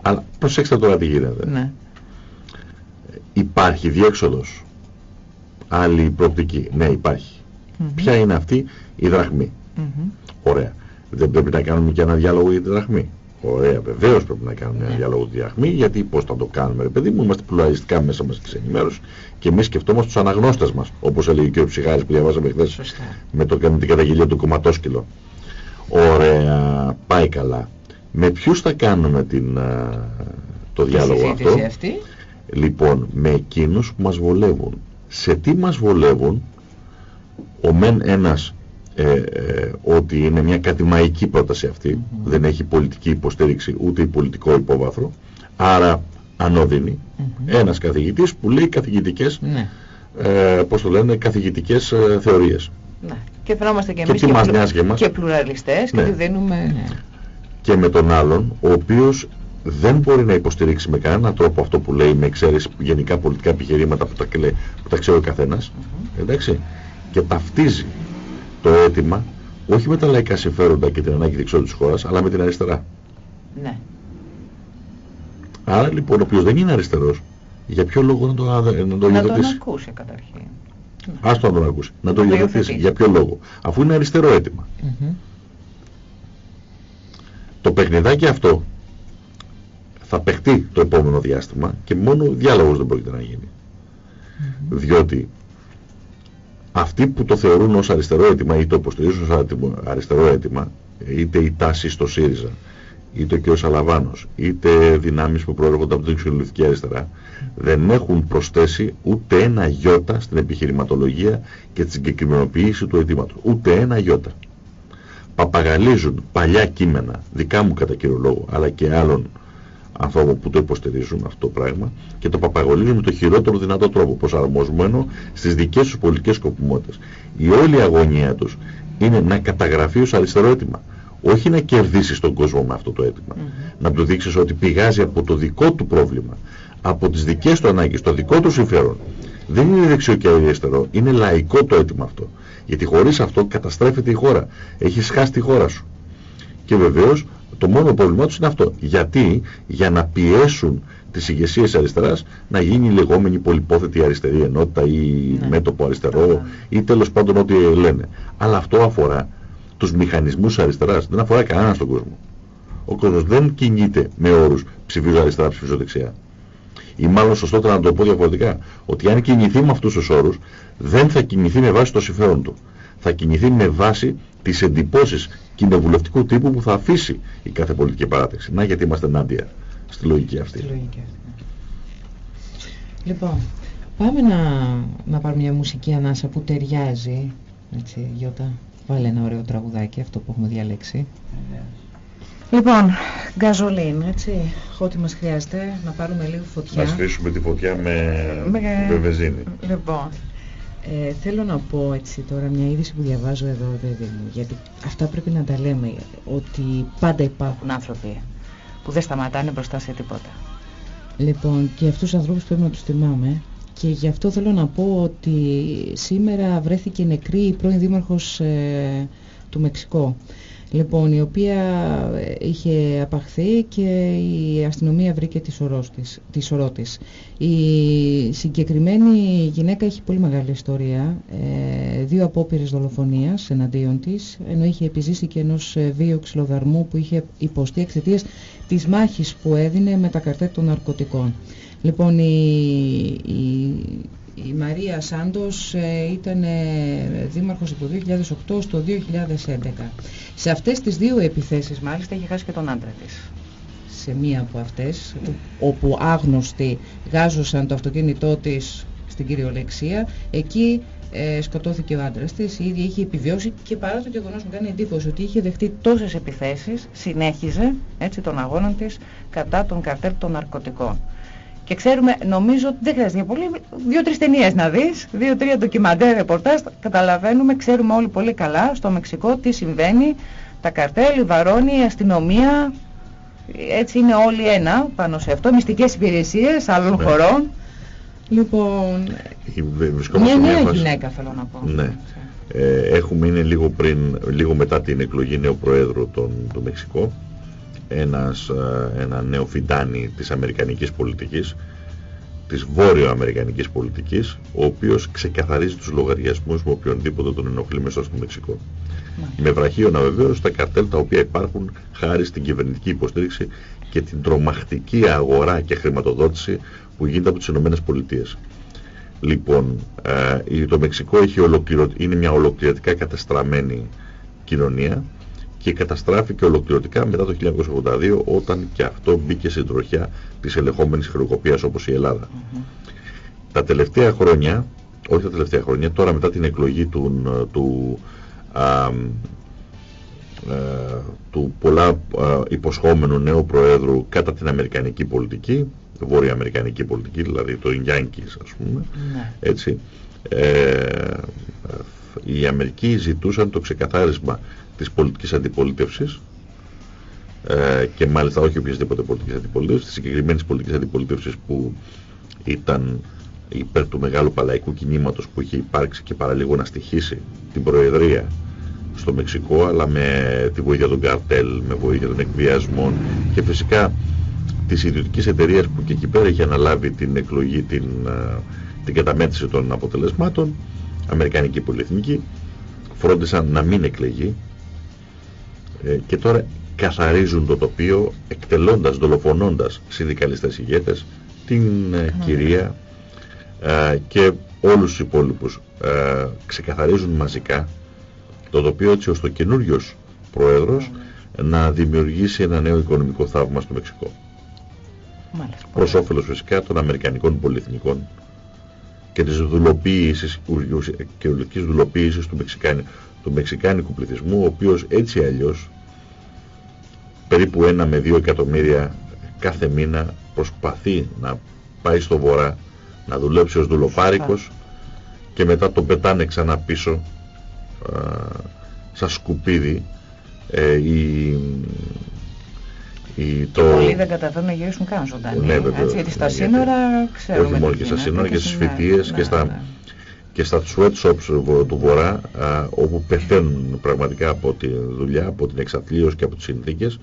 Αλλά προσέξτε τώρα τι γίνεται. Ναι υπάρχει διέξοδος. Άλλη προοπτική. Ναι υπάρχει. Mm -hmm. ποια είναι αυτή; Η δραχμή. Mm -hmm. ωραία. Δεν πρέπει να κάνουμε και ένα διάλογο για τη δραχμή. Ωραία βεβαίως πρέπει να κάνουμε ένα ναι. διάλογο για τη δραχμή γιατί πώς θα το κάνουμε ρε παιδί μου είμαστε πλουραλιστικά μέσα μας και σε ενημέρωσης και εμείς σκεφτόμαστε τους αναγνώστες μας όπως έλεγε και ο Ψυχάρης που διαβάζαμε χθες με, το, με την καταγγελία του κομματόσκυλο. Ωραία πάει καλά. Με ποιους θα κάνουμε την, το διάλογο αυτό; αυτή; Λοιπόν με εκείνους που μας βολεύουν σε τι μας βολεύουν ο μεν ένας ε, ε, ότι είναι μια κατημαϊκή πρόταση αυτή δεν έχει πολιτική υποστήριξη ούτε πολιτικό υπόβαθρο άρα ανώδυνη mm ένας καθηγητής που λέει καθηγητικές ναι. ε, πώς το λένε καθηγητικές ε, θεωρίες ναι. και φαινόμαστε και, και εμείς και, και, πλουραλιστές ναι. και δίνουμε ναι. και με τον άλλον ο οποίος δεν μπορεί να υποστηρίξει με κανέναν τρόπο αυτό που λέει με εξαίρεση γενικά πολιτικά επιχειρήματα που τα, που τα ξέρει ο καθένας εντάξει, και ταυτίζει το αίτημα όχι με τα λαϊκά συμφέροντα και την ανάγκη δεξιότητας της χώρας αλλά με την αριστερά ναι. άρα λοιπόν ο οποίος δεν είναι αριστερός για ποιο λόγο να το, να το να τον ακούσει καταρχήν Ας το να τον ακούσει, να το υιοθετήσει. Για ποιο λόγο; Αφού είναι αριστερό αίτημα. Το παιχνιδάκι αυτό θα παιχτεί το επόμενο διάστημα και μόνο διάλογος δεν πρόκειται να γίνει. Διότι αυτοί που το θεωρούν ως αριστερό αίτημα ή το υποστηρίζουν ως αριστερό αίτημα, είτε η τάση στο ΣΥΡΙΖΑ, είτε ο κ. Σαλαβάνος, είτε δυνάμεις που προέρχονται από την εξολυθική αριστερά, δεν έχουν προσθέσει ούτε ένα γιώτα στην επιχειρηματολογία και τη συγκεκριμενοποίηση του αιτήματος. Ούτε ένα γιώτα. Παπαγαλίζουν παλιά κείμενα, δικά μου κατά κύριο λόγο, αλλά και άλλων ανθρώπων που το υποστηρίζουν αυτό το πράγμα και το παπαγωλίνουν με το χειρότερο δυνατό τρόπο προσαρμοσμένο στις δικές τους πολιτικές σκοπιμότητες. Η όλη αγωνία τους είναι να καταγραφεί ως αριστερό αίτημα. Όχι να κερδίσει τον κόσμο με αυτό το αίτημα. Να του δείξεις ότι πηγάζει από το δικό του πρόβλημα, από τις δικές του ανάγκες, το δικό του συμφέρον. Δεν είναι δεξιό και αριστερό, είναι λαϊκό το αίτημα αυτό. Γιατί χωρίς αυτό καταστρέφεται η χώρα. Έχεις χάσει τη χώρα σου. Και βεβαίως το μόνο πρόβλημά τους είναι αυτό. Γιατί, για να πιέσουν τις ηγεσίες αριστεράς να γίνει η λεγόμενη πολυπόθετη αριστερή ενότητα ή ναι. μέτωπο αριστερό ή τέλος πάντων ό,τι λένε. Αλλά αυτό αφορά τους μηχανισμούς αριστεράς, δεν αφορά κανέναν στον κόσμο. Ο κόσμος δεν κινείται με όρους ψηφίζω αριστερά, ψηφίζω δεξιά. Ή μάλλον σωστότερα να το πω διαφορετικά, ότι αν κινηθεί με αυτούς τους όρους, δεν θα κινηθεί με βάση το συμφέρον του. Θα κινηθεί με βάση τις εντυπώσεις κοινοβουλευτικού τύπου που θα αφήσει η κάθε πολιτική παράταξη. Να γιατί είμαστε ενάντια στη λογική αυτή. Στη λογική αυτή. Λοιπόν, πάμε να, να πάρουμε μια μουσική ανάσα που ταιριάζει. Έτσι, Γιώτα, βάλε ένα ωραίο τραγουδάκι, αυτό που έχουμε διαλέξει. Λοιπόν, γκαζολίν, έτσι, ό,τι μας χρειάζεται, να πάρουμε λίγο φωτιά. Να σφίσουμε τη φωτιά με, με... με βενζίνη. Λοιπόν, ε, θέλω να πω έτσι τώρα μια είδηση που διαβάζω εδώ βέβαια γιατί αυτά πρέπει να τα λέμε ότι πάντα υπάρχουν άνθρωποι που δεν σταματάνε μπροστά σε τίποτα. Λοιπόν και αυτούς τους ανθρώπους πρέπει να τους θυμάμαι και γι' αυτό θέλω να πω ότι σήμερα βρέθηκε νεκρή η πρώην δήμαρχος ε, του Μεξικό Λοιπόν, η οποία είχε απαχθεί και η αστυνομία βρήκε τη σωρός της. Η συγκεκριμένη γυναίκα έχει πολύ μεγάλη ιστορία, ε, δύο απόπειρες δολοφονίας εναντίον της, ενώ είχε επιζήσει και ενός βίου ξυλοδαρμού που είχε υποστεί εξαιτίας της μάχης που έδινε με τα καρτέ των ναρκωτικών. Λοιπόν, η, η, Μαρία Σάντος ε, ήταν ε, δήμαρχος από το 2008 στο 2011. Σε αυτές τις δύο επιθέσεις μάλιστα είχε χάσει και τον άντρα της. Σε μία από αυτές, όπου άγνωστοι γάζωσαν το αυτοκίνητό της στην κυριολεξία, εκεί ε, σκοτώθηκε ο άντρας της, η ίδια είχε επιβιώσει και παρά το γεγονός μου κάνει εντύπωση ότι είχε δεχτεί τόσες επιθέσεις, συνέχιζε έτσι τον αγώνα της κατά τον καρτέλ των ναρκωτικών. Και ξέρουμε, νομίζω ότι δεν χρειάζεται για πολύ, δύο-τρεις ταινίες να δεις, δύο-τρία ντοκιμαντέρ ρεπορτάζ. Καταλαβαίνουμε, ξέρουμε όλοι πολύ καλά στο Μεξικό τι συμβαίνει. Τα καρτέλ, η βαρώνη, η αστυνομία. Έτσι είναι όλοι ένα πάνω σε αυτό. Μυστικές υπηρεσίες άλλων ναι. χωρών. Λοιπόν. Μια νέα γυναίκα θέλω να πω. Ναι. Ε, έχουμε είναι λίγο, πριν, λίγο μετά την εκλογή νέου Προέδρου των, του Μεξικό ένας, ε, ένα νέο φιντάνι της Αμερικανικής πολιτικής, της βόρειο-αμερικανικής πολιτικής, ο οποίος ξεκαθαρίζει τους λογαριασμούς με οποιονδήποτε τον ενοχλεί μέσα στο Μεξικό. Με βραχίωνα βεβαίω τα καρτέλ τα οποία υπάρχουν χάρη στην κυβερνητική υποστήριξη και την τρομακτική αγορά και χρηματοδότηση που γίνεται από τις Ηνωμένες Πολιτείες. Λοιπόν, ε, το Μεξικό έχει είναι μια ολοκληρωτικά κατεστραμμένη κοινωνία και καταστράφηκε ολοκληρωτικά μετά το 1982 όταν και αυτό μπήκε στην τροχιά της ελεγχόμενης χρεοκοπίας όπως η Ελλάδα. Τα τελευταία χρόνια, όχι τα τελευταία χρόνια, τώρα μετά την εκλογή του, του, α, ε, του πολλά υποσχόμενου νέου Προέδρου κατά την Αμερικανική πολιτική, Βόρεια Αμερικανική πολιτική, δηλαδή το Ινγκιάνκης ας πούμε, ναι. έτσι, ε, οι Αμερικοί ζητούσαν το ξεκαθάρισμα της πολιτικής αντιπολίτευσης ε, και μάλιστα όχι οποιασδήποτε πολιτικής αντιπολίτευσης, της συγκεκριμένης πολιτικής αντιπολίτευσης που ήταν υπέρ του μεγάλου παλαϊκού κινήματος που είχε υπάρξει και παραλίγο να στοιχήσει την Προεδρία στο Μεξικό αλλά με τη βοήθεια των καρτέλ, με βοήθεια των εκβιασμών και φυσικά της ιδιωτικής εταιρείας που και εκεί πέρα είχε αναλάβει την εκλογή, την, ε, την καταμέτρηση των αποτελεσμάτων, Αμερικανική Πολυεθνική, φρόντισαν να μην εκλεγεί. ε, και τώρα καθαρίζουν το τοπίο εκτελώντας, δολοφονώντας συνδικαλιστές ηγέτες την ε, κυρία ε, και όλους τους υπόλοιπους ξεκαθαρίζουν μαζικά το τοπίο έτσι ώστε ο καινούριος πρόεδρος να δημιουργήσει ένα νέο οικονομικό θαύμα στο Μεξικό. Μάλιστα. Προς όφελος φυσικά των Αμερικανικών πολυεθνικών και της δουλοποίησης και δουλοποίησης του Μεξικάνου του μεξικάνικου πληθυσμού, ο οποίος έτσι αλλιώς περίπου ένα με δύο εκατομμύρια κάθε μήνα προσπαθεί να πάει στο βορρά, να δουλέψει ως δουλοπάρικος και μετά τον πετάνε ξανά πίσω α, σαν σκουπίδι ε, η, η, το... Πολλοί δεν καταφέρουν να γυρίσουν καν ζωντανοί. Ναι, έτσι, γιατί στα σύνορα ξέρουμε. Όχι μόνο και στα σύνορα και στις φοιτίες και στα, ναι και στα sweatshops του Βορρά όπου πεθαίνουν πραγματικά από τη δουλειά, από την εξαθλίωση και από τις συνθήκες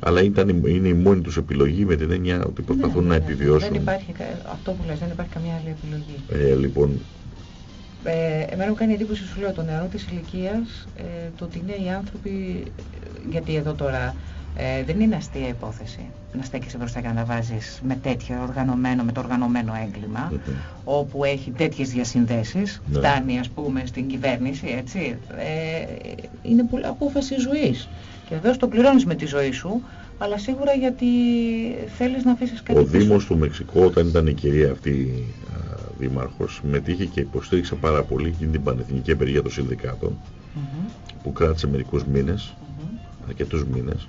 αλλά ήταν, είναι η μόνη τους επιλογή με την έννοια ότι προσπαθούν ναι, να επιβιώσουν. Δεν υπάρχει, αυτό που λες, δεν υπάρχει καμία άλλη επιλογή. Ε, λοιπόν, ε, εμένα μου κάνει εντύπωση, σου λέω, το νεαρό της ηλικίας, ε, το ότι είναι οι άνθρωποι, γιατί εδώ τώρα ε, δεν είναι αστεία υπόθεση να στέκεσαι μπροστά και να τα βάζεις με τέτοιο οργανωμένο, με το οργανωμένο έγκλημα, όπου έχει τέτοιες διασυνδέσεις, ναι. φτάνει ας πούμε στην κυβέρνηση, έτσι. Ε, είναι πολλά απόφαση ζωής. Και βεβαίω το πληρώνεις με τη ζωή σου, αλλά σίγουρα γιατί θέλεις να αφήσεις κάτι Ο Δήμος του Μεξικού, όταν ήταν η κυρία αυτή α, δήμαρχος, συμμετείχε και υποστήριξε πάρα πολύ την πανεθνική απεργία των συνδικάτων, που κράτησε μερικούς μήνες, mm αρκετούς μήνες,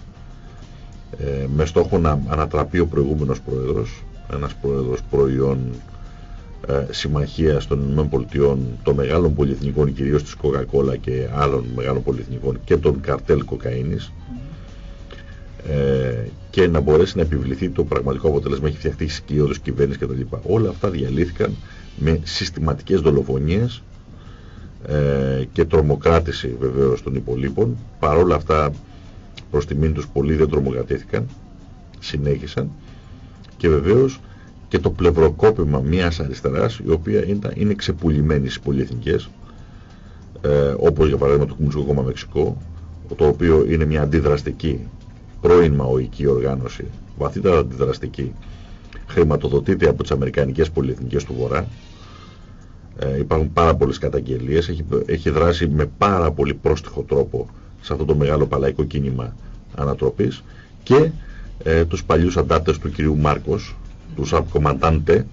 ε, με στόχο να ανατραπεί ο προηγούμενος πρόεδρος, ένας πρόεδρος προϊόν ε, συμμαχίας των ΗΠΑ των μεγάλων πολυεθνικών, κυρίως της Coca-Cola και άλλων μεγάλων πολυεθνικών και των καρτέλ κοκαίνης ε, και να μπορέσει να επιβληθεί το πραγματικό αποτέλεσμα. Έχει φτιαχτεί σκιώδης κυβέρνηση κτλ. Όλα αυτά διαλύθηκαν με συστηματικές δολοφονίες ε, και τρομοκράτηση βεβαίως των υπολείπων. Παρόλα αυτά προς τιμήν τους πολλοί δεν τρομοκρατήθηκαν, συνέχισαν. Και βεβαίως και το πλευροκόπημα μιας αριστεράς η οποία είναι, είναι ξεπουλημένη στις πολυεθνικές ε, όπως για παράδειγμα το Κομμουνιστικό Κόμμα Μεξικό το οποίο είναι μια αντιδραστική πρώην μαοϊκή οργάνωση βαθύτερα αντιδραστική χρηματοδοτείται από τις Αμερικανικές πολυεθνικές του Βορρά. Ε, υπάρχουν πάρα πολλές καταγγελίες έχει, έχει δράσει με πάρα πολύ πρόστιχο τρόπο σε αυτό το μεγάλο παλαϊκό κίνημα ανατροπής και ε, τους παλιούς αντάρτες του κυρίου Μάρκος του Σαπκομαντάντε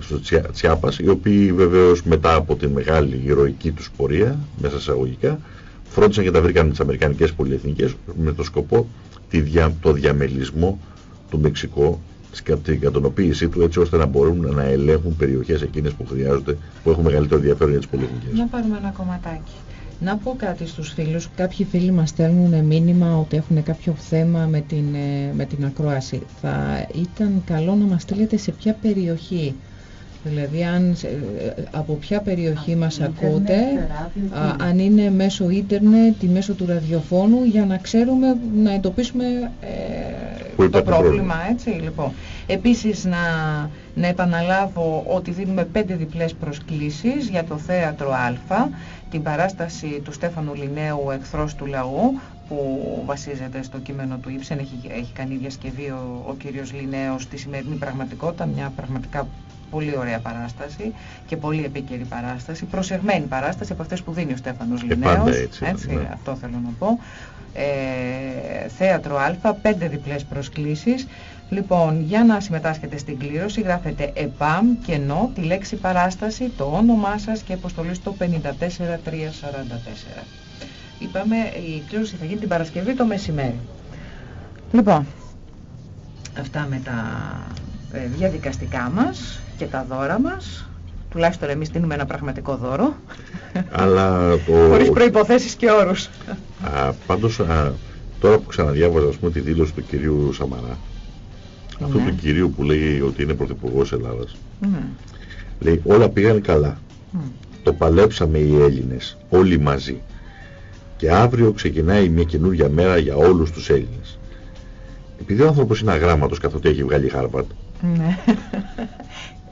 στο Τσιάπας, οι οποίοι βεβαίως μετά από την μεγάλη ηρωική τους πορεία, μέσα σε αγωγικά, φρόντισαν και τα βρήκαν με τις Αμερικανικές πολυεθνικές με το σκοπό τη δια, το διαμελισμό του Μεξικού την κατονοποίησή του έτσι ώστε να μπορούν να ελέγχουν περιοχές εκείνες που χρειάζονται, που έχουν μεγαλύτερο ενδιαφέρον για τις πολυεθνικές. Να πάρουμε ένα κομματάκι. Να πω κάτι στους φίλους. Κάποιοι φίλοι μας στέλνουν μήνυμα ότι έχουν κάποιο θέμα με την, ε, με την ακρόαση. Θα ήταν καλό να μας στείλετε σε ποια περιοχή. Δηλαδή αν, ε, από ποια περιοχή μας ακούτε, αν είναι μέσω ίντερνετ ή μέσω του ραδιοφώνου για να ξέρουμε, να εντοπίσουμε ε, το πρόβλημα. Έτσι, λοιπόν. Επίσης να, να επαναλάβω ότι δίνουμε πέντε διπλές προσκλήσεις για το Θέατρο Α την παράσταση του Στέφανου Λινέου «Εχθρός του λαού» που βασίζεται στο κείμενο του Ήψεν, έχει, έχει κάνει διασκευή ο, ο κύριος Λινέος στη σημερινή πραγματικότητα, μια πραγματικά πολύ ωραία παράσταση και πολύ επίκαιρη παράσταση, προσεγμένη παράσταση από αυτές που δίνει ο Στέφανος Λινέος, έτσι, έτσι ναι. αυτό θέλω να πω. Ε, θέατρο Α, πέντε διπλές προσκλήσεις. Λοιπόν, για να συμμετάσχετε στην κλήρωση γράφετε ΕΠΑΜ κενό τη λέξη παράσταση, το όνομά σας και αποστολή στο 54344. Είπαμε η κλήρωση θα γίνει την Παρασκευή το μεσημέρι. Λοιπόν, αυτά με τα ε, διαδικαστικά μας και τα δώρα μας. Τουλάχιστον εμείς δίνουμε ένα πραγματικό δώρο. Αλλά το... Χωρίς προϋποθέσεις και όρους. Α, πάντως, α, τώρα που ξαναδιάβαζα ας πούμε, τη δήλωση του κυρίου Σαμαρά, Ναι. αυτού του κυρίου που λέει ότι είναι πρωθυπουργός Ελλάδας, Ναι. λέει όλα πήγαν καλά. Μμ. Το παλέψαμε οι Έλληνες, όλοι μαζί. Και αύριο ξεκινάει μια καινούργια μέρα για όλους τους Έλληνες. Επειδή ο άνθρωπος είναι αγράμματος καθότι έχει βγάλει Χάρβαρτ, Ναι.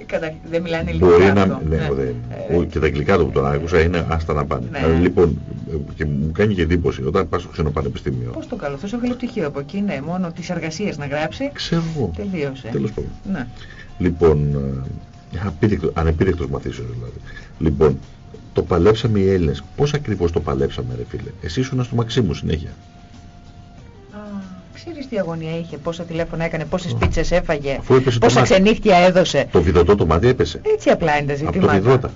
Κατα... Δεν μιλάνε ελληνικά μπορεί να... αυτό. Ναι, Ναι. δεν- Ε, ο- και τα αγγλικά του που τον άκουσα είναι άστα να πάνε. Ναι. Ε, λοιπόν, ε, και μου κάνει και εντύπωση όταν πας στο ξένο πανεπιστήμιο. Πώς το καλό, τόσο έβγαλε πτυχίο από εκεί, ναι, μόνο τις εργασίες να γράψει. Ξέρω εγώ. Τελείωσε. Τέλος πάντων. Ναι. Λοιπόν, ε, απείρεκτο- ανεπίδεκτος μαθήσεως δηλαδή. Λοιπόν, το παλέψαμε οι Έλληνες. Πώς ακριβώς το παλέψαμε ρε φίλε; Εσύ ήσουν στο Μαξίμου συνέχεια. Α, Ξέρεις τι αγωνία είχε, πόσα τηλέφωνα έκανε, πόσες πίτσες έφαγε, Αφού έπεσε το πόσα μάτι. ξενύχτια έδωσε. Το βιδωτό το μάτι έπεσε. Έτσι απλά είναι τα Από το ζητήματα. βιδότα.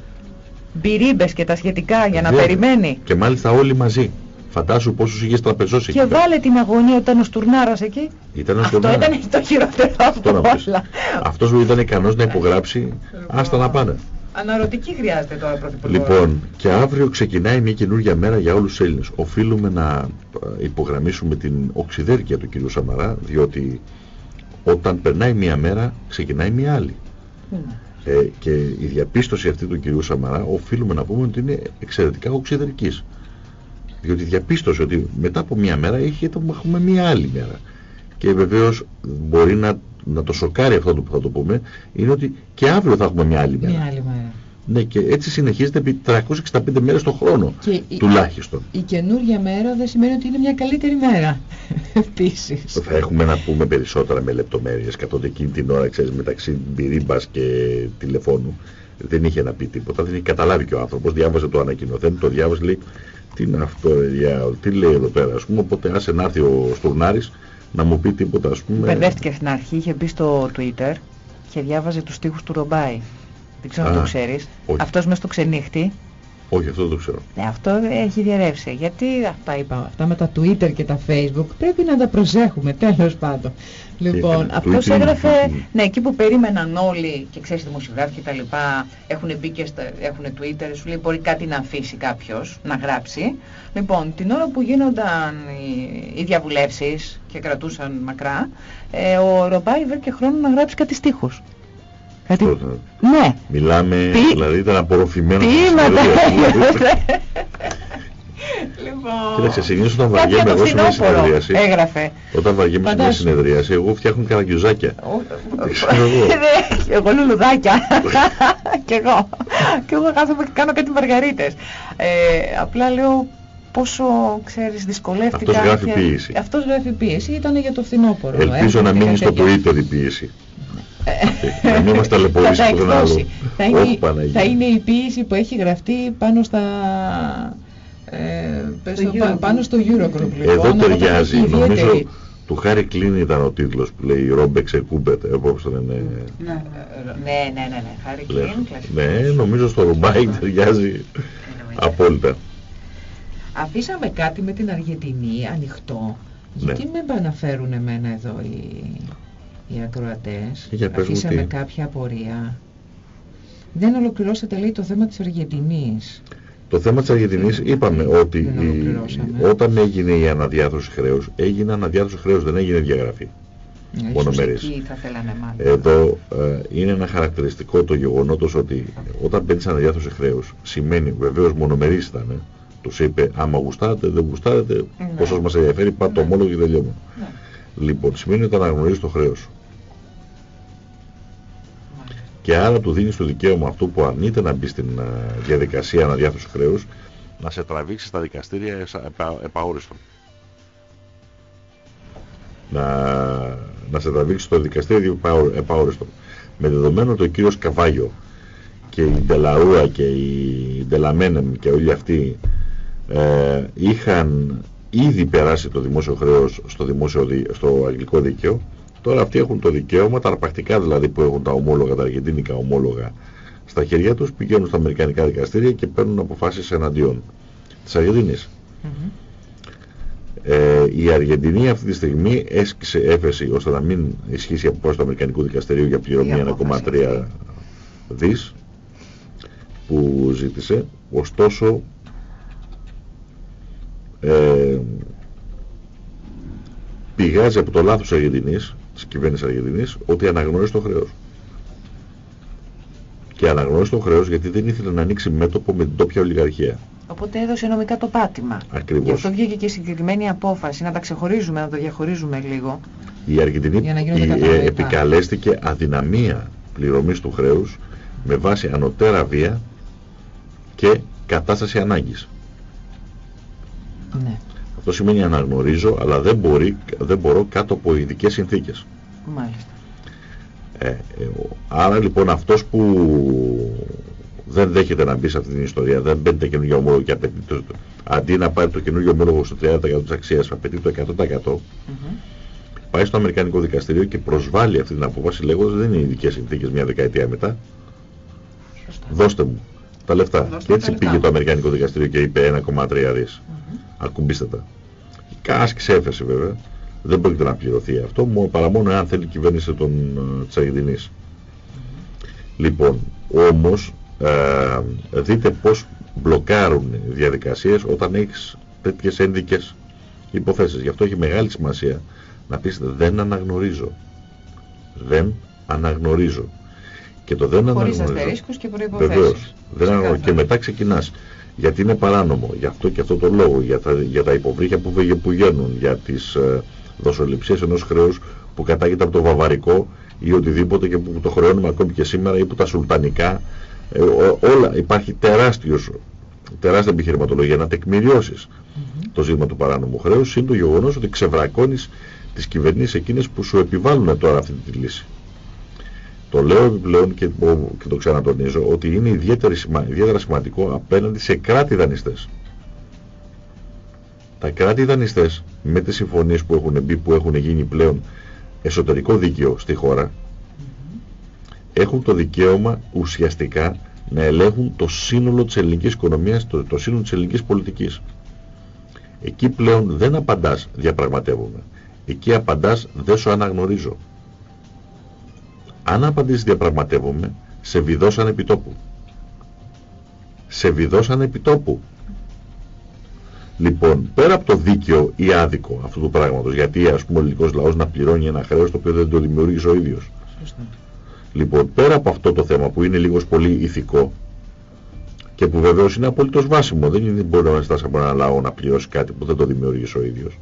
Μπυρίμπες και τα σχετικά για να Βέβαια. περιμένει. Και μάλιστα όλοι μαζί. Φαντάσου πόσους είχες τραπεζώσει Και εκεί πέρα. βάλε την αγωνία όταν ο Στουρνάρας εκεί. Ήταν ο Αυτό Στουρνάρας. ήταν το χειρότερο από Αυτό να πεις. όλα. Αυτός που ήταν ικανός να υπογράψει, άστα να πάνε. Αναρωτική χρειάζεται τώρα πρωθυπουργό. Λοιπόν, και αύριο ξεκινάει μια καινούργια μέρα για όλους τους Έλληνες. Οφείλουμε να ε, υπογραμμίσουμε την οξυδέρκεια του κυρίου Σαμαρά, διότι όταν περνάει μια μέρα, ξεκινάει μια άλλη. Ναι. Ε, και η διαπίστωση αυτή του κυρίου Σαμαρά, οφείλουμε να πούμε ότι είναι εξαιρετικά οξυδερκής. Διότι διαπίστωσε ότι μετά από μια μέρα είχε το, έχουμε μια άλλη μέρα. Και βεβαίως μπορεί να, να το σοκάρει αυτό το που θα το πούμε, είναι ότι και αύριο θα έχουμε μια άλλη μέρα. Μια άλλη μέρα. Ναι, και έτσι συνεχίζεται επί 365 μέρες το χρόνο, Και η- τουλάχιστον. Η καινούργια μέρα δεν σημαίνει ότι είναι μια καλύτερη μέρα. Επίσης. Θα έχουμε να πούμε περισσότερα με λεπτομέρειες, καθότι εκείνη την ώρα, ξέρεις, μεταξύ μπυρίμπας και τηλεφώνου, δεν είχε να πει τίποτα, δεν είχε καταλάβει και ο άνθρωπος, διάβαζε το ανακοινωθέν, το διάβαζε, λέει, τι είναι αυτό, ρε διάολο, τι λέει εδώ πέρα, ας πούμε, οπότε άσε να έρθει ο Στουρνάρης να μου πει τίποτα, ας πούμε. Μπερδεύτηκε στην αρχή, είχε μπει στο Twitter και διάβαζε τους στίχους του Ρομπάι. Δεν ξέρω αν Α, το ξέρεις. όχι. Αυτός μες στο ξενύχτη. Όχι, αυτό δεν το ξέρω. Ναι, αυτό έχει διαρρεύσει. Γιατί αυτά είπα, αυτά με τα Twitter και τα Facebook πρέπει να τα προσέχουμε, τέλος πάντων. Λοιπόν, έκανε, αυτός Twitter, έγραφε, μ. ναι, εκεί που περίμεναν όλοι και ξέρεις δημοσιογράφοι και τα λοιπά, έχουν μπει και στα, έχουν Twitter, σου λέει μπορεί κάτι να αφήσει κάποιος, να γράψει. Λοιπόν, την ώρα που γίνονταν οι, οι διαβουλεύσεις και κρατούσαν μακρά, ε, ο Ρομπάι βρήκε χρόνο να γράψει κάτι στίχους. Κάτι... Αυτό, Ναι, Μιλάμε, Τι- δηλαδή ήταν απορροφημένο. Ποίηματα στο σχέδιο. Λοιπόν... Κοίταξε, συνήθως όταν βαριέμαι εγώ σε μια συνεδρίαση, έγραφε. όταν βαριέμαι σε μια συνεδρίαση, εγώ φτιάχνω καραγκιουζάκια. εγώ λουλουδάκια. και εγώ. και εγώ κάθομαι και κάνω κάτι μαργαρίτες. Ε, απλά λέω πόσο, ξέρεις, δυσκολεύτηκα. Αυτός γράφει πίεση. Αυτός γράφει πίεση, ήταν για το φθινόπωρο. Ελπίζω να μείνει στο Twitter η πίεση. Να μην μας ταλαιπωρήσει από τον άλλο. Θα είναι, θα είναι η ποίηση που έχει γραφτεί πάνω στα... Ε, στο, πάνω στο Eurogroup λοιπόν. Εδώ ταιριάζει, νομίζω του Χάρη Κλίν ήταν ο τίτλος που λέει Ρόμπε ξεκούμπεται, όπως το λένε. Ναι, ναι, ναι, ναι, ναι, Χάρη Κλίν, Ναι, νομίζω στο Ρουμπάι ταιριάζει απόλυτα. Αφήσαμε κάτι με την Αργεντινή ανοιχτό. Ναι. Γιατί με επαναφέρουν εμένα εδώ οι, οι ακροατές; Αφήσαμε κάποια απορία. Δεν ολοκληρώσατε λέει το θέμα της Αργεντινής. Το θέμα της Αργεντινής είπαμε ότι η, όταν έγινε η αναδιάθρωση χρέους, έγινε αναδιάθρωση χρέους, δεν έγινε διαγραφή. Ναι, Μονομερής. Θα Εδώ ε, είναι ένα χαρακτηριστικό το γεγονότος ότι όταν μπαίνεις αναδιάθρωση χρέους, σημαίνει βεβαίως μονομερής ήταν, τους είπε άμα γουστάρετε, δεν γουστάρετε, ναι. πόσος μας ενδιαφέρει, πάτε το ναι. ομόλογο και τελειώμα. Ναι. Λοιπόν, σημαίνει ότι αναγνωρίζεις το χρέος. Και άρα του δίνεις το δικαίωμα αυτού που αρνείται να μπει στην uh, διαδικασία αναδιάθρωσης χρέους να σε τραβήξει στα δικαστήρια επα, επαόριστον. Να, να σε τραβήξει στο δικαστήριο επαόριστον. Με δεδομένο ότι ο κύριος Καβάγιο και η Ντελαρούα και η Ντελαμένεμ και όλοι αυτοί ε, είχαν ήδη περάσει το δημόσιο χρέος στο, δημόσιο, στο αγγλικό δίκαιο τώρα αυτοί έχουν το δικαίωμα, τα αρπακτικά δηλαδή που έχουν τα ομόλογα, τα αργεντίνικα ομόλογα στα χέρια τους πηγαίνουν στα αμερικανικά δικαστήρια και παίρνουν αποφάσεις εναντίον της Αργεντινής. Mm -hmm. Ε, η Αργεντινή αυτή τη στιγμή έσκησε έφεση ώστε να μην ισχύσει από απόφαση του Αμερικανικού Δικαστηρίου για πληρωμή 1,3 δις που ζήτησε. Ωστόσο ε, πηγάζει από το λάθος Αργεντινής, της κυβέρνησης Αργεντινής, ότι αναγνώρισε το χρέος. Και αναγνώρισε το χρέος γιατί δεν ήθελε να ανοίξει μέτωπο με την τόπια ολιγαρχία. Οπότε έδωσε νομικά το πάτημα. Ακριβώς. Γι' αυτό βγήκε και η συγκεκριμένη απόφαση, να τα ξεχωρίζουμε, να το διαχωρίζουμε λίγο. Η Αργεντινή ε, επικαλέστηκε αδυναμία πληρωμής του χρέους με βάση ανωτέρα βία και κατάσταση ανάγκης. Ναι. Αυτό σημαίνει αναγνωρίζω, αλλά δεν, μπορεί, δεν μπορώ κάτω από ειδικές συνθήκες. Μάλιστα. Ε, ε, άρα λοιπόν αυτός που δεν δέχεται να μπει σε αυτή την ιστορία, δεν μπαίνει τα καινούργια ομόλογα και απαιτεί το, αντί να πάρει το καινούργιο ομόλογο στο 30% της αξίας, απαιτεί το 100%, πάει στο Αμερικανικό Δικαστήριο και προσβάλλει αυτή την απόφαση λέγοντας δεν είναι ειδικές συνθήκες μια δεκαετία μετά. Δώστε μου τα λεφτά. και έτσι πήγε το Αμερικανικό Δικαστήριο και είπε 1,3 δις. Mm Ακουμπήστε τα. Άσκησε έφεση βέβαια. Δεν πρόκειται να πληρωθεί αυτό, παρά μόνο αν θέλει η κυβέρνηση των ε, Λοιπόν, όμως ε, δείτε πώς μπλοκάρουν οι διαδικασίες όταν έχεις τέτοιες ένδικες υποθέσεις. Γι' αυτό έχει μεγάλη σημασία να πεις δεν αναγνωρίζω. Δεν αναγνωρίζω. Και το δεν Χωρίς αναγνωρίζω. και προϋποθέσεις. Βεβαίως. Δεν αναγνωρίζω. Και μετά ξεκινάς. Γιατί είναι παράνομο. Γι' αυτό και αυτό το λόγο. Για τα, για τα υποβρύχια που, που γίνουν. Για τις ε, δοσοληψίες ενός χρέους που κατάγεται από το βαβαρικό ή οτιδήποτε και που το χρεώνουμε ακόμη και σήμερα ή που τα σουλτανικά. Ε, όλα. Υπάρχει τεράστιος τεράστια επιχειρηματολογία να τεκμηριώσεις το ζήτημα του παράνομου χρέους είναι το γεγονός ότι ξεβρακώνεις τις κυβερνήσεις εκείνες που σου επιβάλλουν τώρα αυτή τη λύση. Το λέω επιπλέον και, και το ξανατονίζω ότι είναι ιδιαίτερα σημαντικό απέναντι σε κράτη δανειστές. Τα κράτη δανειστές με τις συμφωνίες που έχουν μπει, που έχουν γίνει πλέον εσωτερικό δίκαιο στη χώρα, έχουν το δικαίωμα ουσιαστικά να ελέγχουν το σύνολο της ελληνικής οικονομίας, το, το σύνολο της ελληνικής πολιτικής. Εκεί πλέον δεν απαντάς διαπραγματεύομαι. Εκεί απαντάς δεν σου αναγνωρίζω αν απαντήσεις διαπραγματεύομαι, σε βιδώσαν επιτόπου. Σε βιδώσαν επιτόπου. Λοιπόν, πέρα από το δίκαιο ή άδικο αυτού του πράγματος, γιατί ας πούμε ο ελληνικός λαός να πληρώνει ένα χρέος το οποίο δεν το δημιουργήσει ο ίδιος. Λοιπόν, πέρα από αυτό το θέμα που είναι λίγος πολύ ηθικό και που βεβαίως είναι απολύτως βάσιμο. Δεν είναι, μπορεί να στάσει από ένα λαό να πληρώσει κάτι που δεν το δημιουργήσει ο ίδιος.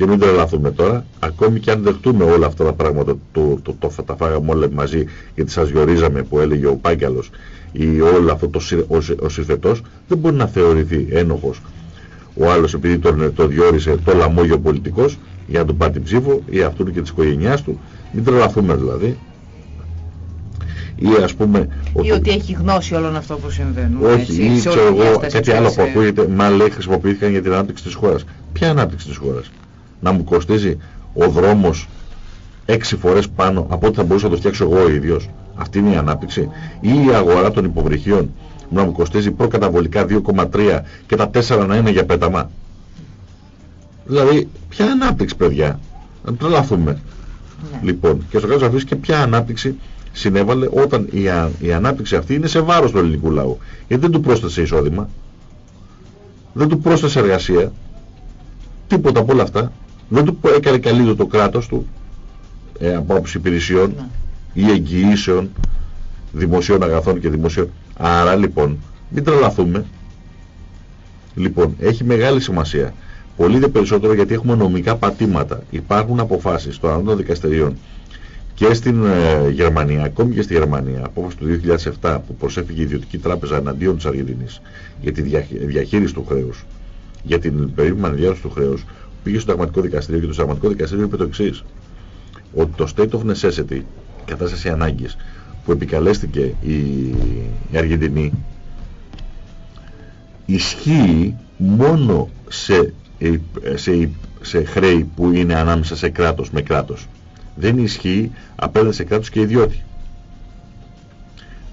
Και μην τρελαθούμε τώρα, ακόμη και αν δεχτούμε όλα αυτά τα πράγματα, το, το, το, το τα φάγαμε όλα μαζί γιατί σας γιορίζαμε που έλεγε ο Πάγκαλος ή όλο αυτό το, ο, ο συμφετός, δεν μπορεί να θεωρηθεί ένοχος ο άλλος επειδή τον, το διόρισε το λαμόγιο πολιτικός για να του πάρει την ψήφο ή αυτού και της οικογένειάς του. Μην τρελαθούμε δηλαδή. Ή ας πούμε... Ή ότι έχει γνώση όλων αυτό που συμβαίνουν. Όχι, ή ξέρω εγώ κάτι άλλο που ακούγεται, μα λέει χρησιμοποιήθηκαν για την ανάπτυξη της χώρας. Ποια ανάπτυξη της χώρας; Να μου κοστίζει ο δρόμος έξι φορές πάνω από ό,τι θα μπορούσα να το φτιάξω εγώ ο ίδιος. Αυτή είναι η ανάπτυξη. Ή η αγορά των υποβρυχίων να μου κοστίζει προκαταβολικά 2,3 και τα 4 να είναι για πέταμα. Δηλαδή, ποια ανάπτυξη, παιδιά; Να τρελαθούμε. Ναι. Λοιπόν, και στο κάτω αφήσει και ποια ανάπτυξη συνέβαλε όταν η, η ανάπτυξη αυτή είναι σε βάρος του ελληνικού λαού. Γιατί δεν του πρόσθεσε εισόδημα, δεν του πρόσθεσε εργασία, τίποτα από όλα αυτά. Δεν του έκανε καλύτερο το κράτος του ε, από άποψη υπηρεσιών ναι. ή εγγυήσεων δημοσίων αγαθών και δημοσίων. Άρα λοιπόν, μην τρελαθούμε. Λοιπόν, έχει μεγάλη σημασία. Πολύ δε περισσότερο γιατί έχουμε νομικά πατήματα. Υπάρχουν αποφάσεις των ανώτατων δικαστηρίων και στην ε, Γερμανία, ακόμη και στη Γερμανία, απόφαση του 2007 που προσέφηκε η ιδιωτική τράπεζα εναντίον της Αργεντινής για τη διαχείριση του χρέους, για την περίπου διάρκεια του χρέους, πήγε στο Συνταγματικό Δικαστήριο και το Συνταγματικό Δικαστήριο είπε το εξής. Ότι το state of necessity, κατάσταση ανάγκης, που επικαλέστηκε η, η Αργεντινή, ισχύει μόνο σε, σε, σε χρέη που είναι ανάμεσα σε κράτος με κράτος. Δεν ισχύει απέναντι σε κράτος και ιδιώτη.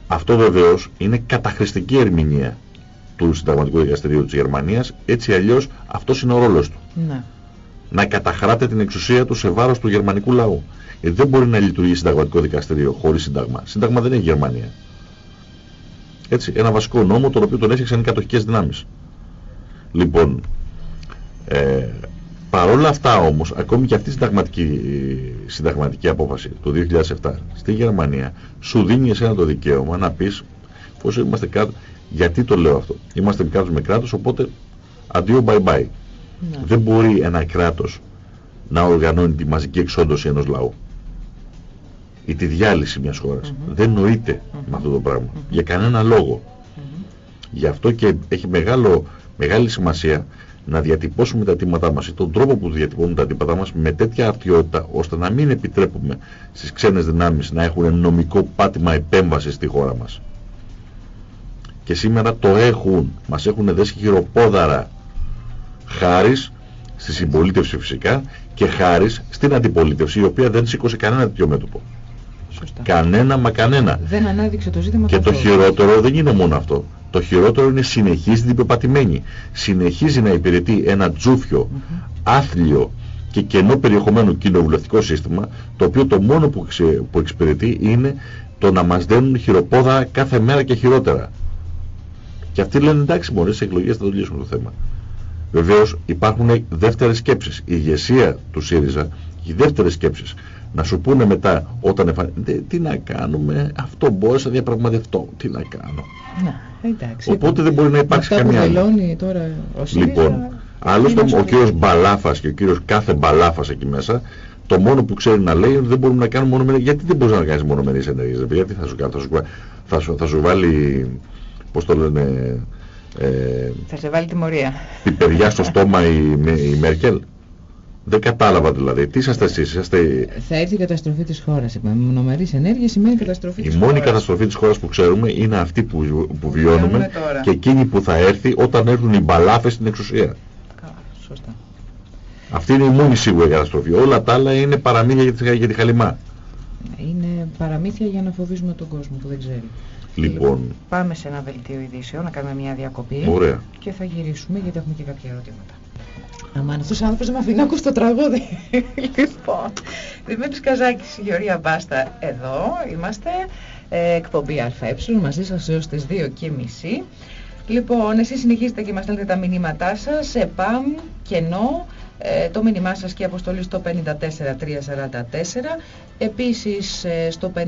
Αυτό βεβαίως είναι καταχρηστική ερμηνεία του Συνταγματικού Δικαστηρίου της Γερμανίας, έτσι αλλιώς αυτός είναι ο ρόλος του. Ναι. Να καταχράτε την εξουσία του σε βάρος του γερμανικού λαού. Γιατί δεν μπορεί να λειτουργεί συνταγματικό δικαστήριο χωρίς σύνταγμα. Σύνταγμα δεν έχει Γερμανία. Έτσι, ένα βασικό νόμο τον οποίο τον έφτιαξαν οι κατοχικές δυνάμεις. Λοιπόν, ε, παρόλα αυτά όμως, ακόμη και αυτή η συνταγματική, συνταγματική απόφαση του 2007 στη Γερμανία σου δίνει εσένα το δικαίωμα να πεις πως είμαστε κάτω, γιατί το λέω αυτό. Είμαστε κάτω με κράτος, οπότε αντίο bye bye. Ναι. Δεν μπορεί ένα κράτος να οργανώνει τη μαζική εξόντωση ενός λαού ή τη διάλυση μιας χώρας. Δεν νοείται με αυτό το πράγμα. Για κανένα λόγο. Γι' αυτό και έχει μεγάλο, μεγάλη σημασία να διατυπώσουμε τα αιτήματά μας ή τον τρόπο που διατυπώνουμε τα αιτήματά μας με τέτοια αρτιότητα ώστε να μην επιτρέπουμε στις ξένες δυνάμεις να έχουν νομικό πάτημα επέμβασης στη χώρα μας. Και σήμερα το έχουν, μας έχουν δέσει χειροπόδαρα χάρης στη συμπολίτευση φυσικά και χάρης στην αντιπολίτευση η οποία δεν σήκωσε κανένα τέτοιο μέτωπο. Κανένα μα κανένα. Δεν ανάδειξε το ζήτημα Και το χειρότερο δεν είναι μόνο αυτό. Το χειρότερο είναι συνεχίζει την πεπατημένη. Συνεχίζει να υπηρετεί ένα τζούφιο, άθλιο και κενό περιεχομένου κοινοβουλευτικό σύστημα, το οποίο το μόνο που, ξε, που εξυπηρετεί είναι το να μας δένουν χειροπόδα κάθε μέρα και χειρότερα. Και αυτοί λένε εντάξει μωρέ, σε εκλογές θα το λύσουμε το θέμα. Βεβαίως υπάρχουν δεύτερες σκέψεις. Η ηγεσία του ΣΥΡΙΖΑ, οι δεύτερες σκέψεις να σου πούνε μετά όταν εμφανίζεται τι να κάνουμε, αυτό μπορώ να διαπραγματευτώ, τι να κάνω. Να, εντάξει. Οπότε δεν μπορεί να υπάρξει καμία άλλη. τώρα ο Λοιπόν, άλλωστε ο κύριος Μπαλάφας και ο κύριος κάθε Μπαλάφας εκεί μέσα, το μόνο που ξέρει να λέει είναι ότι δεν μπορούμε να κάνουμε μονομερείς. Γιατί δεν μπορείς να κάνεις μονομερείς ενέργειες, γιατί θα σου, θα σου, θα σου, θα σου βάλει, πώς το λένε, ε, θα σε βάλει τιμωρία. Πιπεριά στο στόμα η, η Μέρκελ. Δεν κατάλαβα δηλαδή. Τι είσαστε εσείς, είσαστε... Θα έρθει η καταστροφή της χώρας. Είπαμε. Μονομερής ενέργειας σημαίνει καταστροφή της χώρας. Η μόνη καταστροφή της χώρας που ξέρουμε είναι αυτή που, που βιώνουμε και εκείνη που θα έρθει όταν έρθουν οι μπαλάφες στην εξουσία. Καλά, σωστά. Αυτή είναι η μόνη σίγουρη καταστροφή. Όλα τα άλλα είναι παραμύθια για τη, για τη χαλιμά. Είναι παραμύθια για να φοβίζουμε τον κόσμο που δεν ξέρει. Λοιπόν. Πάμε σε ένα βελτίο ειδήσεων, να κάνουμε μια διακοπή. Ωραία. Και θα γυρίσουμε γιατί έχουμε και κάποια ερωτήματα. Αμάν, αυτός ο άνθρωπος δεν με αφήνει να ακούσει το τραγούδι. λοιπόν, Δημήτρης Καζάκης, Γεωργία Μπάστα, εδώ είμαστε. Ε, εκπομπή ΑΕ, μαζί σας έως τις 2 και μισή. Λοιπόν, εσείς συνεχίζετε και μας λέτε τα μηνύματά σας σε ΠΑΜ, κενό, ε, το μήνυμά σας και αποστολή στο 54344. Επίσης ε, στο 54344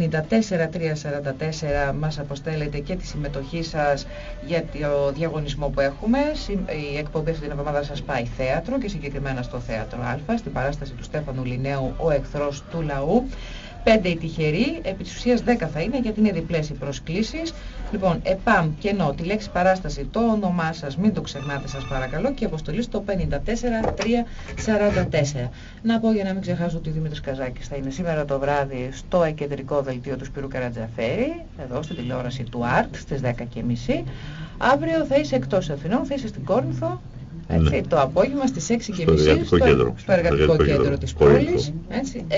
μας αποστέλλετε και τη συμμετοχή σας για το διαγωνισμό που έχουμε. Η εκπομπή αυτή την εβδομάδα σας πάει θέατρο και συγκεκριμένα στο θέατρο Α, στην παράσταση του Στέφανου Λινέου, ο εχθρός του λαού. 5 οι τυχεροί, επί της ουσίας 10 θα είναι γιατί είναι διπλές οι προσκλήσεις. Λοιπόν, ΕΠΑΜ, κενό, τη λέξη παράσταση, το όνομά σας, μην το ξεχνάτε σας παρακαλώ και αποστολή στο 54344. Να πω για να μην ξεχάσω ότι ο Δημήτρης Καζάκης θα είναι σήμερα το βράδυ στο εκεντρικό δελτίο του Σπυρού Καρατζαφέρη, εδώ στην τηλεόραση του ΑΡΤ στις 10.30. Αύριο θα είσαι εκτός Αθηνών, θα είσαι στην Κόρνηθο, έτσι, ναι. Το απόγευμα στις 6.30 στο, εργατικό στο, κέντρο, στο εργατικό κέντρο, κέντρο της πόλης, έτσι, 6.30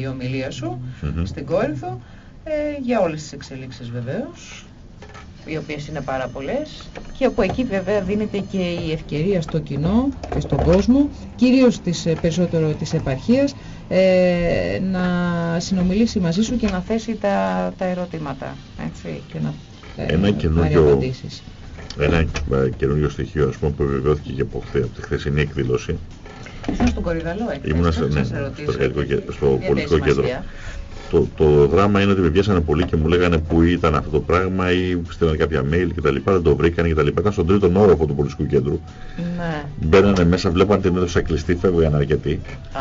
η ομιλία σου mm -hmm. στην Κόρυθο, ε, για όλες τις εξελίξεις βεβαίως, οι οποίες είναι πάρα πολλές και από εκεί βέβαια δίνεται και η ευκαιρία στο κοινό και στον κόσμο, κυρίως της, ε, περισσότερο της επαρχίας, ε, να συνομιλήσει μαζί σου και να θέσει τα, τα ερωτήματα, έτσι, και να ε, Ένα καινούργιο ένα ε, καινούριο στοιχείο ας πούμε, που επιβεβαιώθηκε και από, χθε, από τη χθεσινή εκδήλωση. Ήσουν στον Κορυδαλό, έτσι. Ήμουν στο, ναι, στο, στο πολιτικό κέντρο. Το, το δράμα είναι ότι με πιάσανε πολύ και μου λέγανε που ήταν αυτό το πράγμα ή στείλανε κάποια mail κτλ. Δεν το βρήκανε κτλ. Ήταν στον τρίτο όροφο του πολιτικού κέντρου. Ναι. Μπαίνανε μέσα, βλέπαν την αίθουσα κλειστή, φεύγαν αρκετοί. Α,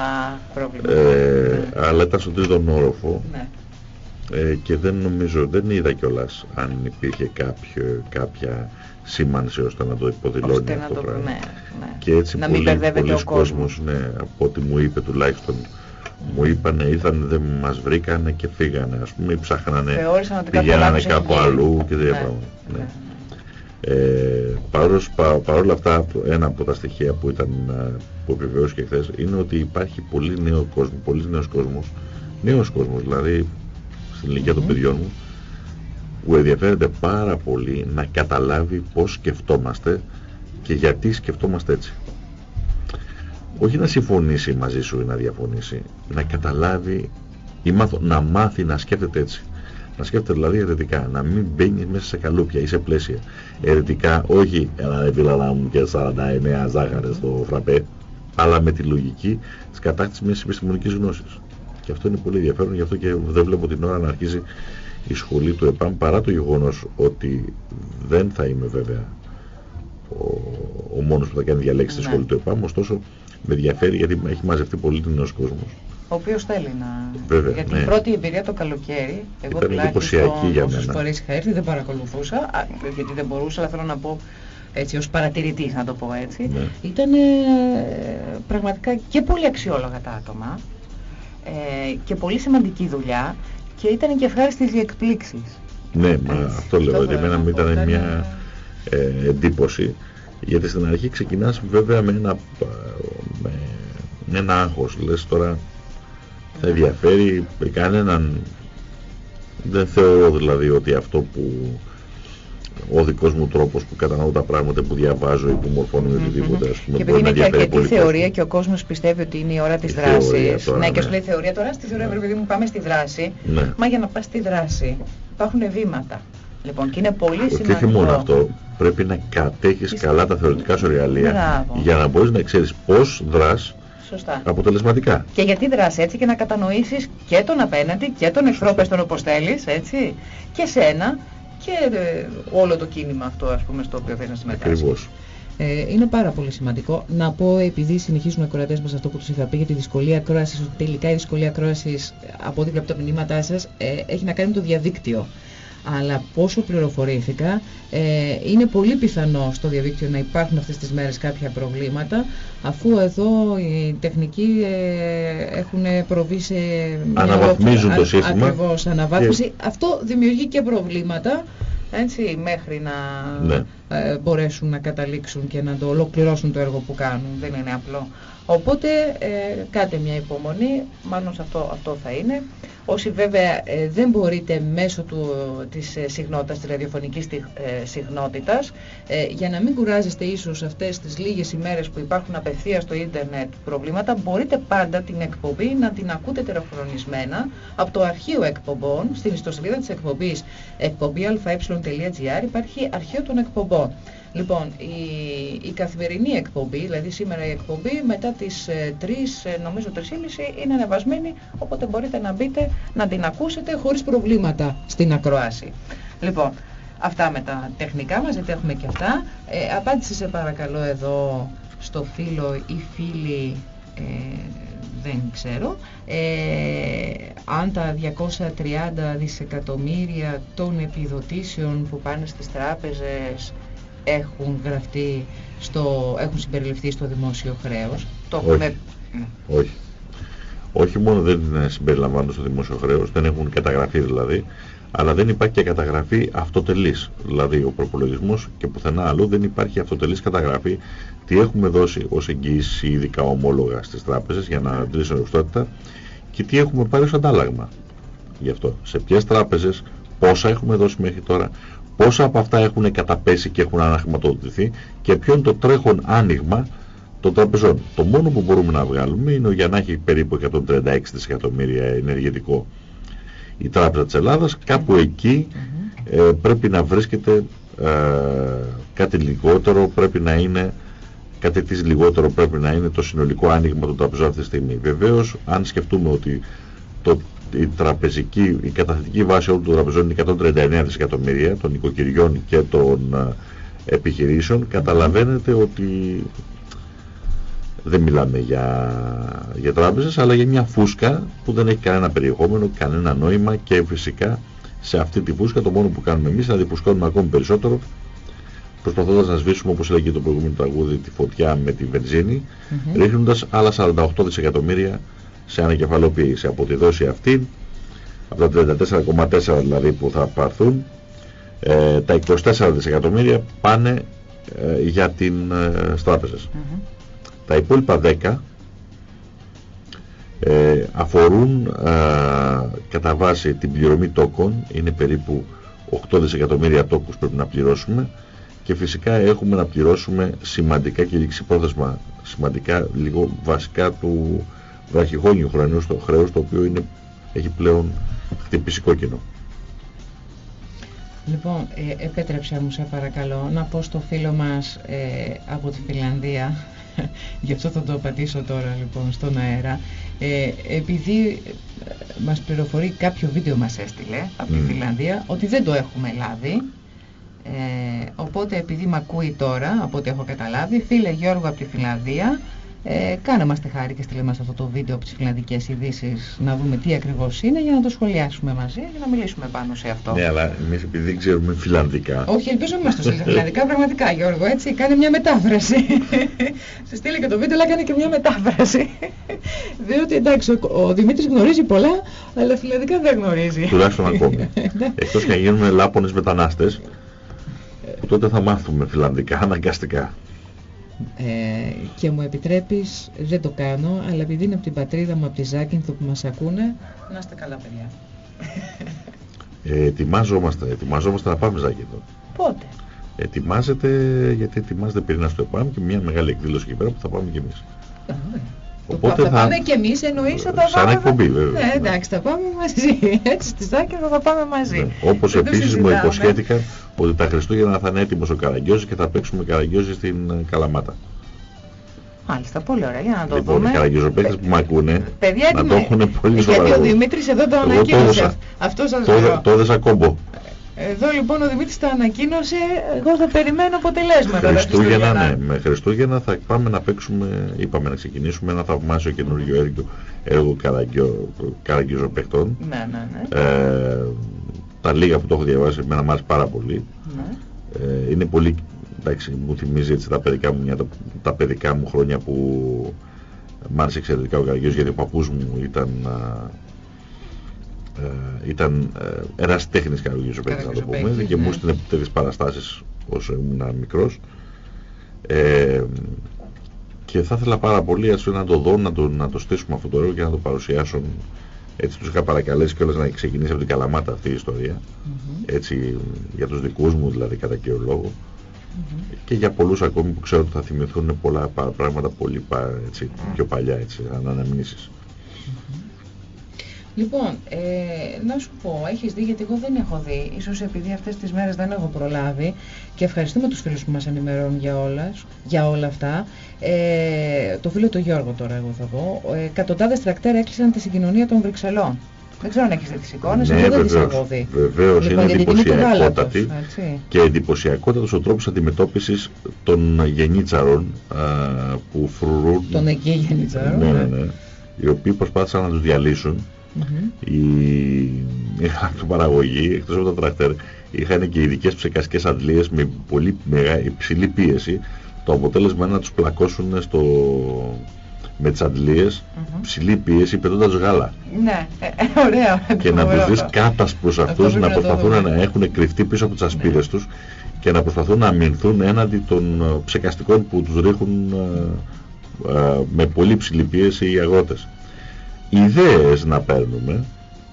πρόβλημα. Ε, ναι. Αλλά ήταν στον τρίτο όροφο. Ναι. Ε, και δεν νομίζω, δεν είδα κιόλας αν υπήρχε κάποιο, κάποια σήμανση ώστε να το υποδηλώνει ώστε αυτό το πράγμα. Ναι, ναι. Και έτσι να πολύ, πολλοί κόσμος, ναι, από ό,τι μου είπε τουλάχιστον, μου είπανε, ήρθαν, δεν μας βρήκανε και φύγανε, ας πούμε, ψάχνανε, πηγαίνανε κάπου αλλού και τέτοια ναι, πράγματα. Ναι. ναι. Ε, πα, παρόλα αυτά, ένα από τα στοιχεία που, ήταν, που επιβεβαιώθηκε χθες είναι ότι υπάρχει πολύ νέο κόσμο, πολύ νέος κόσμος, νέος κόσμος δηλαδή στην ηλικία των παιδιών μου, που ενδιαφέρεται πάρα πολύ να καταλάβει πώς σκεφτόμαστε και γιατί σκεφτόμαστε έτσι. Όχι να συμφωνήσει μαζί σου ή να διαφωνήσει, να καταλάβει ή μάθω, να μάθει να σκέφτεται έτσι. Να σκέφτεται δηλαδή ερετικά, να μην μπαίνει μέσα σε καλούπια ή σε πλαίσια. Ερετικά, όχι ένα επίλαλα μου και 49 ζάχαρες στο φραπέ, αλλά με τη λογική της κατάκτησης μιας επιστημονικής γνώσης. Και αυτό είναι πολύ ενδιαφέρον, γι' αυτό και δεν βλέπω την ώρα να αρχίζει η σχολή του ΕΠΑΜ παρά το γεγονός ότι δεν θα είμαι βέβαια ο, ο μόνος που θα κάνει διαλέξεις στη ναι. σχολή του ΕΠΑΜ ωστόσο με ενδιαφέρει γιατί έχει μαζευτεί πολύ νέος κόσμος ο οποίος θέλει να. Βέβαια, γιατί ναι. η πρώτη εμπειρία το καλοκαίρι, εγώ Ήταν εντυπωσιακή για μένα. φορές είχα έρθει, δεν παρακολουθούσα, γιατί δεν μπορούσα, αλλά θέλω να πω έτσι ως παρατηρητής να το πω έτσι, ναι. ήταν ε, πραγματικά και πολύ αξιόλογα τα άτομα ε, και πολύ σημαντική δουλειά και ήταν και ευχάριστες οι εκπλήξεις. Ναι, μα αυτό λέω, ότι εμένα μου ήταν μια ε, εντύπωση, γιατί στην αρχή ξεκινάς βέβαια με ένα, με, με ένα άγχος, λες τώρα θα ενδιαφέρει κανέναν, δεν θεωρώ δηλαδή ότι αυτό που ο δικός μου τρόπος που κατανοώ τα πράγματα που διαβάζω ή που μορφώνω με οτιδήποτε ας πούμε, και επειδή είναι και αρκετή θεωρία και ο κόσμος πιστεύει ότι είναι η ώρα της δράσης. ναι, και σου λέει θεωρία τώρα στη θεωρία πρέπει μου πάμε στη δράση ναι. μα για να πας στη δράση υπάρχουν βήματα. Λοιπόν και είναι πολύ σημαντικό και όχι μόνο αυτό πρέπει να κατέχεις καλά τα θεωρητικά σου εργαλεία για να μπορείς να ξέρεις πώς δράς Σωστά. αποτελεσματικά. Και γιατί δράσει έτσι και να κατανοήσεις και τον απέναντι και τον εχθρό πες τον όπως θέλεις, έτσι, και σένα και ε, όλο το κίνημα αυτό ας πούμε στο οποίο θέλει να συμμετάσχει. Ε, είναι πάρα πολύ σημαντικό. Να πω, επειδή συνεχίζουν οι ακροατές μας αυτό που τους είχα πει για τη δυσκολία ακρόασης, ότι τελικά η δυσκολία ακρόασης από ό,τι βλέπω τα μηνύματά σας ε, έχει να κάνει με το διαδίκτυο αλλά πόσο πληροφορήθηκα ε, είναι πολύ πιθανό στο διαδίκτυο να υπάρχουν αυτές τις μέρες κάποια προβλήματα αφού εδώ οι τεχνικοί ε, έχουν προβεί σε αναβαθμίζουν το σύστημα. Ακριβώς αναβάθμιση. Αυτό δημιουργεί και προβλήματα έτσι, μέχρι να ναι. ε, μπορέσουν να καταλήξουν και να το ολοκληρώσουν το έργο που κάνουν. Δεν είναι απλό οπότε ε, κάτε μια υπομονή μάλλον αυτό, αυτό θα είναι Όσοι βέβαια ε, δεν μπορείτε μέσω του, της ε, συχνότητας, της ραδιοφωνικής ε, συχνότητας, ε, για να μην κουράζεστε ίσως αυτές τις λίγες ημέρες που υπάρχουν απευθεία στο ίντερνετ προβλήματα, μπορείτε πάντα την εκπομπή να την ακούτε τεραχρονισμένα από το αρχείο εκπομπών, στην ιστοσελίδα της εκπομπής εκπομπή υπάρχει αρχείο των εκπομπών. Λοιπόν, η, η καθημερινή εκπομπή, δηλαδή σήμερα η εκπομπή μετά τις 3, ε, νομίζω 3.30 είναι ανεβασμένη, οπότε μπορείτε να μπείτε να την ακούσετε χωρίς προβλήματα στην ακροάση. Λοιπόν, αυτά με τα τεχνικά μας, γιατί έχουμε και αυτά. Ε, απάντησε σε παρακαλώ εδώ στο φίλο ή φίλη ε, δεν ξέρω ε, αν τα 230 δισεκατομμύρια των επιδοτήσεων που πάνε στις τράπεζες έχουν γραφτεί στο, έχουν συμπεριληφθεί στο δημόσιο χρέος το Όχι. Έχουμε... Όχι. Όχι μόνο δεν συμπεριλαμβάνονται στο δημόσιο χρέος, δεν έχουν καταγραφεί δηλαδή, αλλά δεν υπάρχει και καταγραφή αυτοτελής. Δηλαδή ο προπολογισμός και πουθενά αλλού δεν υπάρχει αυτοτελής καταγραφή τι έχουμε δώσει ως εγγύηση ειδικά ομόλογα στις τράπεζες για να αντλήσουν ρευστότητα και τι έχουμε πάρει ως αντάλλαγμα. Γι' αυτό, σε ποιες τράπεζες, πόσα έχουμε δώσει μέχρι τώρα, πόσα από αυτά έχουν καταπέσει και έχουν αναχρηματοδοτηθεί και ποιο είναι το τρέχον άνοιγμα των τραπεζών. Το μόνο που μπορούμε να βγάλουμε είναι ο Γιαννάκη περίπου 136 δισεκατομμύρια ενεργετικό η Τράπεζα της Ελλάδας, κάπου εκεί ε, πρέπει να βρίσκεται ε, κάτι λιγότερο, πρέπει να είναι κάτι της λιγότερο πρέπει να είναι το συνολικό άνοιγμα των τραπεζών αυτή τη στιγμή. Βεβαίως, αν σκεφτούμε ότι το, η τραπεζική, η καταθετική βάση όλων των τραπεζών είναι 139 δισεκατομμύρια των οικοκυριών και των ε, επιχειρήσεων, καταλαβαίνετε ότι δεν μιλάμε για, για τράπεζες, αλλά για μια φούσκα που δεν έχει κανένα περιεχόμενο, κανένα νόημα και φυσικά σε αυτή τη φούσκα το μόνο που κάνουμε εμείς είναι να διπουσκώνουμε ακόμη περισσότερο προσπαθώντας να σβήσουμε όπως έλεγε το προηγούμενο τραγούδι τη φωτιά με τη βενζίνη mm -hmm. ρίχνοντας άλλα 48 δισεκατομμύρια σε ανακεφαλοποίηση από τη δόση αυτή από τα 34,4 δηλαδή που θα πάρθουν ε, τα 24 δισεκατομμύρια πάνε ε, για την ε, τράπεζες. Τα υπόλοιπα 10 ε, αφορούν ε, κατά βάση την πληρωμή τόκων, είναι περίπου 8 δισεκατομμύρια τόκους πρέπει να πληρώσουμε και φυσικά έχουμε να πληρώσουμε σημαντικά και πρόθεσμα σημαντικά λίγο βασικά του βραχυχόνιου χρέους, το χρέος το οποίο είναι, έχει πλέον χτυπήσει κόκκινο. Λοιπόν, ε, επέτρεψε μου σε παρακαλώ να πω στο φίλο μας ε, από τη Φιλανδία Γι' αυτό θα το απαντήσω τώρα λοιπόν στον αέρα. Ε, επειδή ε, μας πληροφορεί κάποιο βίντεο μας έστειλε από τη Φιλανδία ότι δεν το έχουμε λάβει. Ε, οπότε επειδή με ακούει τώρα, από ό,τι έχω καταλάβει, φίλε Γιώργο από τη Φιλανδία, ε, κάνε μας τη χάρη και στείλε μας αυτό το βίντεο από τις φιλανδικές ειδήσεις να δούμε τι ακριβώς είναι για να το σχολιάσουμε μαζί για να μιλήσουμε πάνω σε αυτό. Ναι, αλλά εμείς επειδή δεν ξέρουμε φιλανδικά. Όχι, ελπίζω να είμαστε φιλανδικά πραγματικά Γιώργο, έτσι, κάνει μια μετάφραση. Σε στείλει και το βίντεο, αλλά κάνει και μια μετάφραση. Διότι εντάξει, ο, ο Δημήτρης γνωρίζει πολλά, αλλά φιλανδικά δεν γνωρίζει. Τουλάχιστον ακόμη. Ναι. Εκτός και να γίνουμε λάπονες μετανάστες, που τότε θα μάθουμε φιλανδικά αναγκαστικά ε, και μου επιτρέπεις, δεν το κάνω, αλλά επειδή είναι από την πατρίδα μου, από τη Ζάκυνθο που μας ακούνε, να είστε καλά παιδιά. Ε, ετοιμάζομαστε, ετοιμάζομαστε να πάμε Ζάκυνθο. Πότε; Ετοιμάζεται, γιατί ετοιμάζεται πυρήνα στο ΕΠΑΜ και μια μεγάλη εκδήλωση εκεί πέρα που θα πάμε κι εμείς. Οπότε θα, θα πάμε κι εμείς εννοείς ότι θα σαν εκπομπή βέβαια. Ναι, εντάξει, θα πάμε μαζί. Έτσι στη Ζάκυνθο θα πάμε μαζί. Ναι. Όπως επίσης μου υποσχέθηκαν ότι τα Χριστούγεννα θα είναι έτοιμος ο Καραγκιόζης και θα παίξουμε Καραγκιόζη στην ε, Καλαμάτα. Μάλιστα, πολύ ωραία, για να το λοιπόν, δούμε. Λοιπόν, οι Καραγκιόζοπαίκτες που με ακούνε, Παιδιά, να το έχουν πολύ σοβαρό. Γιατί ο Δημήτρης εδώ το ανακοίνωσε. Αυτό σας λέω. Το έδεσα κόμπο. Εδώ λοιπόν ο Δημήτρης τα ανακοίνωσε, εγώ θα περιμένω αποτελέσματα. Χριστούγεννα, ναι, με Χριστούγεννα θα πάμε να παίξουμε, είπαμε να ξεκινήσουμε ένα θαυμάσιο καινούργιο έργο, έργο καραγκιόζοπαίκτων. Ναι, ναι, ναι. Ε, τα λίγα που το έχω διαβάσει εμένα μου άρεσε πάρα πολύ. Ναι. Ε, είναι πολύ, εντάξει, μου θυμίζει έτσι τα παιδικά μου, τα, τα παιδικά μου χρόνια που μ' άρεσε εξαιρετικά ο Καραγιός γιατί ο παππούς μου ήταν, ε, ήταν ε, ένας τέχνης Καραγιός να το πούμε ναι. και μου έστειλε τέτοιες παραστάσεις όσο ήμουν μικρός. Ε, και θα ήθελα πάρα πολύ έτσι, να το δω, να το, να το στήσουμε αυτό το έργο και να το παρουσιάσουν έτσι τους είχα παρακαλέσει κιόλας να ξεκινήσει από την Καλαμάτα αυτή η ιστορία. Έτσι για τους δικούς μου δηλαδή κατά κύριο λόγο. Και για πολλούς ακόμη που ξέρω ότι θα θυμηθούν πολλά πράγματα πολύ έτσι, πιο παλιά έτσι, αν αναμνήσεις. Λοιπόν, ε, να σου πω, έχεις δει γιατί εγώ δεν έχω δει, ίσως επειδή αυτές τις μέρες δεν έχω προλάβει και ευχαριστούμε τους φίλους που μας ενημερώνουν για όλα, για όλα αυτά. Ε, το φίλο του Γιώργο τώρα εγώ θα πω, ε, εκατοντάδες τρακτέρ έκλεισαν τη συγκοινωνία των Βρυξελών. Δεν ξέρω αν έχεις δει τις εικόνες, ναι, εγώ δεν βεβαίως, τις έχω δει. Βεβαίως, Λοιπόν, είναι για την τιμή του εντυπωσιακότατη γάλατος, έτσι. και εντυπωσιακότατος ο τρόπος αντιμετώπισης των γενίτσαρων α, που φρουρούν Τον εκεί γεννητσάρο. ναι, ναι, ναι, οι οποίοι προσπάθησαν να τους διαλύσουν οι είχαν παραγωγή εκτός από τα τρακτέρ είχαν και ειδικές ψεκαστικές αντλίες με πολύ μεγα, υψηλή πίεση το αποτέλεσμα είναι να τους πλακώσουν στο, με τις αντλίες ψηλή πίεση πετώντας γάλα Ναι, ε, ε, ωραίο. και να φοβερό τους δεις αυτό. κάτας προς Αυτό αυτούς πρέπει να να το προσπαθούν δούμε. να έχουν κρυφτεί πίσω από τις ασπίδες τους και να προσπαθούν να αμυνθούν έναντι των ε, ψεκαστικών που τους ρίχνουν ε, ε, με πολύ ψηλή πίεση οι αγρότες. Ιδέες να παίρνουμε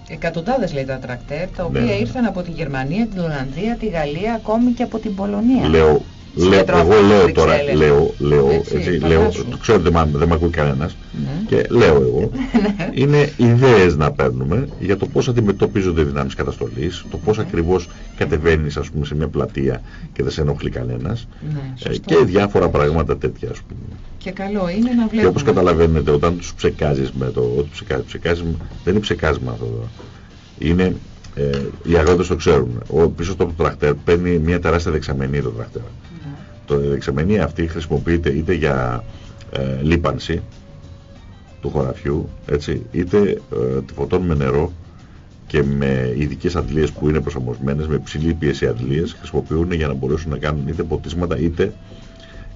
Εκατοντάδες λέει τα τρακτέρ, τα Ναι, οποία ναι. ήρθαν από τη Γερμανία, την Ολλανδία, τη Γαλλία, ακόμη και από την Πολωνία. Λέω, Στις λέω μετρόφωνες εγώ λέω της τώρα, Βρυξέλλες. λέω, λέω, Έτσι, έτσι, φαντάσου. λέω, το ξέρω ότι δεν μ' δεν μ' ακούει κανένας Ναι. και λέω εγώ, είναι ιδέες να παίρνουμε για το πώς αντιμετωπίζονται οι δυνάμεις καταστολής, το πώς ακριβώς κατεβαίνεις ας πούμε σε μια πλατεία και δεν σε ενοχλεί κανένας Ναι, ε, σωστό. και διάφορα πράγματα τέτοια ας πούμε. Και καλό είναι να Και βλέπουμε. όπως καταλαβαίνετε όταν τους ψεκάζεις με το ότι ψεκάζεις, ψεκάζεις δεν είναι ψεκάσμα αυτό εδώ. Είναι, ε, οι αγρότες το ξέρουν. Ο, πίσω στο τρακτέρ παίρνει μια τεράστια δεξαμενή το τρακτέρ. Ναι. Το δεξαμενή αυτή χρησιμοποιείται είτε για ε, λίπανση του χωραφιού, έτσι, είτε ε, τη φορτώνουν με νερό και με ειδικές αντλίες που είναι προσαρμοσμένες, με ψηλή πίεση αντλίες, χρησιμοποιούν για να μπορέσουν να κάνουν είτε ποτίσματα είτε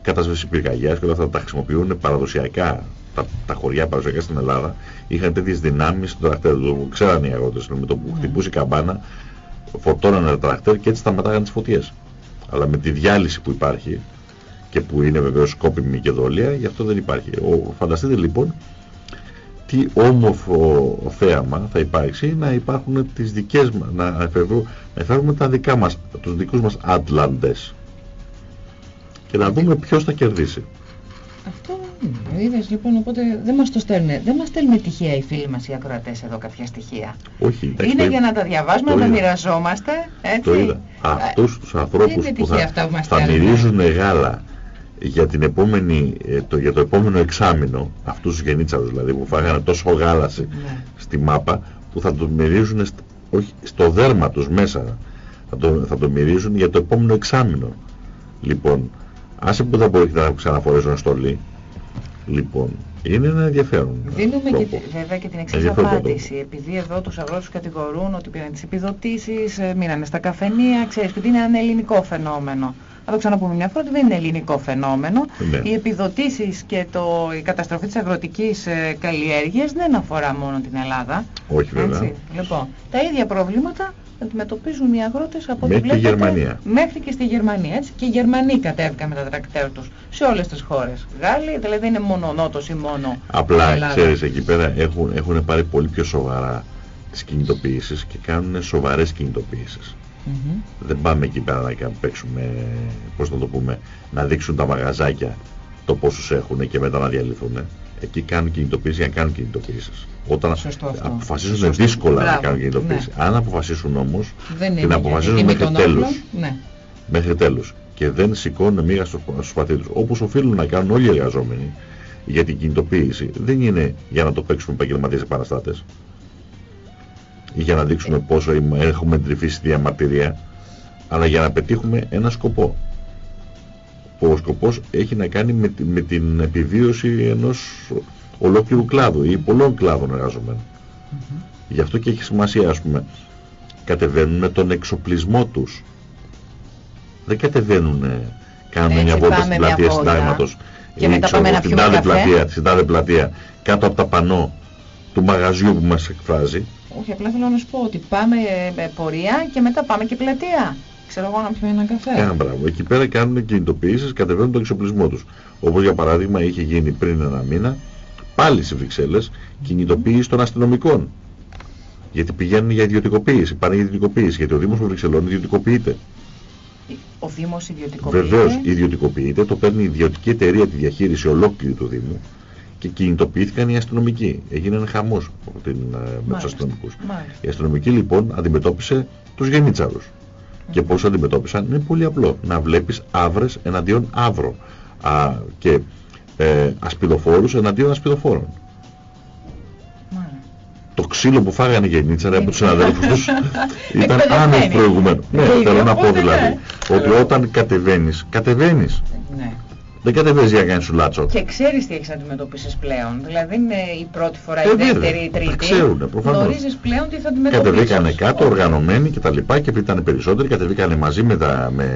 κατάσβεση πυρκαγιάς και όλα αυτά τα χρησιμοποιούν παραδοσιακά. Τα, τα χωριά παραδοσιακά στην Ελλάδα είχαν τέτοιες δυνάμεις στο τρακτέρ. Το ξέραν οι αγρότες με το που χτυπούσε η καμπάνα, φορτώνανε τα τρακτέρ και έτσι σταματάγαν τις φωτιές. Αλλά με τη διάλυση που υπάρχει και που είναι βεβαίως σκόπιμη και δόλια, γι' αυτό δεν υπάρχει. Ο, φανταστείτε λοιπόν τι όμορφο θέαμα θα υπάρξει να υπάρχουν τις δικές μας, να, εφεύρω- να εφεύρουμε τα δικά μας, τους δικούς μας άτλαντες και να δούμε ποιος θα κερδίσει. Αυτό είναι. Είδες λοιπόν, οπότε δεν μας το στέλνουν. Δεν μας στέλνουν τυχαία οι φίλοι μας οι ακροατές εδώ κάποια στοιχεία. Όχι, εντάξει, είναι το για είδα. να τα διαβάζουμε, Το να τα είδα. μοιραζόμαστε. Έτσι. Το είδα. Αυτούς τους ανθρώπους είναι που τυχαία θα, αυτά που μας θα στέλνουν. μυρίζουν γάλα για, την επόμενη, ε, το, για το επόμενο εξάμηνο, αυτούς τους γενίτσαρους δηλαδή που φάγανε τόσο γάλα σε- Ναι. στη μάπα, που θα το μυρίζουν στ- όχι, στο δέρμα τους μέσα. Θα το, θα το μυρίζουν για το επόμενο εξάμηνο. Λοιπόν, άσε που θα μπορεί να ξαναφορέσουν στολή. Λοιπόν, είναι ένα ενδιαφέρον. Δίνουμε και, τρόπο. τη- βέβαια και την εξής Ενδιαφέρον απάντηση. Επειδή εδώ τους αγρότες κατηγορούν ότι πήραν τις επιδοτήσεις, ε, μείνανε στα καφενεία, ξέρεις και ότι είναι ένα ελληνικό φαινόμενο. Θα το ξαναπούμε μια φορά ότι δεν είναι ελληνικό φαινόμενο. Ναι. Οι επιδοτήσεις και το, η καταστροφή της αγροτικής ε, καλλιέργειας δεν αφορά μόνο την Ελλάδα. Όχι βέβαια. Έτσι. Λοιπόν, τα ίδια προβλήματα αντιμετωπίζουν οι αγρότες από ό,τι Μέχρι και βλέπετε, Γερμανία. Μέχρι και στη Γερμανία. Έτσι. Και οι Γερμανοί κατέβηκαν με τα τρακτέρ τους σε όλες τις χώρες. Γάλλοι, δηλαδή δεν είναι μόνο Νότος ή μόνο Απλά, Ελλάδα. ξέρεις, εκεί πέρα έχουν, έχουν πάρει πολύ πιο σοβαρά τις κινητοποιήσεις και κάνουν σοβαρές κινητοποιήσεις. Μμμ. Δεν πάμε εκεί πέρα να κα- παίξουμε, πώς να το πούμε, να δείξουν τα μαγαζάκια το πόσους έχουν και μετά να διαλυθούν. Εκεί κάνουν κινητοποιήσεις για να κάνουν κινητοποιήσεις. Όταν Σωστό αυτό. αποφασίζουν Σωστό. δύσκολα να Μπράβο. κάνουν κινητοποιήσεις. Ναι. Αν αποφασίσουν όμως, Δεν την είναι αποφασίζουν για- μέχρι ή με τον τέλους. όπλο, Ναι. μέχρι τέλους και δεν σηκώνουν μίγα στο, στο σπαθί τους όπως οφείλουν να κάνουν όλοι οι εργαζόμενοι για την κινητοποίηση δεν είναι για να το παίξουμε επαγγελματίες επαναστάτες ή για να δείξουμε πόσο είμαι- έχουμε εντρυφήσει τη διαμαρτυρία αλλά για να πετύχουμε ένα σκοπό που ο σκοπός έχει να κάνει με, τη- με την επιβίωση ενός ολόκληρου κλάδου ή πολλών κλάδων εργαζομένων γι' αυτό και έχει σημασία ας πούμε κατεβαίνουν με τον εξοπλισμό τους δεν κατεβαίνουν, κάνουν Έτσι, μια βόλτα πάμε στην μια πλατείας βόλτα συντάγματος και ή μετά ξέρω πάμε εγώ, να στην πιούμε τάδε καφέ. πλατεία, στην τάδε πλατεία κάτω από τα πανό του μαγαζιού που μας εκφράζει Όχι, απλά θέλω να σου πω ότι πάμε ε, με πορεία και μετά πάμε και πλατεία. Ξέρω εγώ να πιούμε ένα καφέ. Ένα μπράβο. Εκεί πέρα κάνουν κινητοποιήσεις, κατεβαίνουν τον εξοπλισμό τους. Όπως για παράδειγμα είχε γίνει πριν ένα μήνα, πάλι στις Βρυξέλλες, κινητοποίηση των αστυνομικών. Γιατί πηγαίνουν για ιδιωτικοποίηση, πάνε για ιδιωτικοποίηση, γιατί ο Δήμος των Βρυξελών ιδιωτικοποιείται. Ο Δήμος ιδιωτικοποιείται. Βεβαίως ιδιωτικοποιείται, το παίρνει η ιδιωτική εταιρεία τη διαχείριση ολόκληρη του Δήμου και κινητοποιήθηκαν οι αστυνομικοί. Έγινε ένα χαμός από την, ε, με τους αστυνομικούς. Η αστυνομική λοιπόν αντιμετώπισε τους γενίτσαρους. Και πώς αντιμετώπισαν είναι πολύ απλό. Να βλέπεις άβρες εναντίον άβρο. Α, και ε, ασπιδοφόρους εναντίον ασπιδοφόρων. Το ξύλο που φάγανε οι γενίτσαροι από τους συναδέλφους τους ήταν άνευ προηγουμένου. Ναι, θέλω να πω δηλαδή ότι όταν κατεβαίνεις, κατεβαίνεις. Ναι. Δεν κατεβαίνει για να κάνει σου λάτσο. Και ξέρεις τι έχεις αντιμετωπίσεις πλέον. Δηλαδή είναι η πρώτη φορά, η ε, δεύτερη, η τρίτη. Ξέρουν, προφανώς. Γνωρίζεις πλέον τι θα αντιμετωπίσεις. Κατεβήκανε κάτω, οργανωμένοι και τα λοιπά και επειδή ήταν περισσότεροι, κατεβήκανε μαζί με, τα, με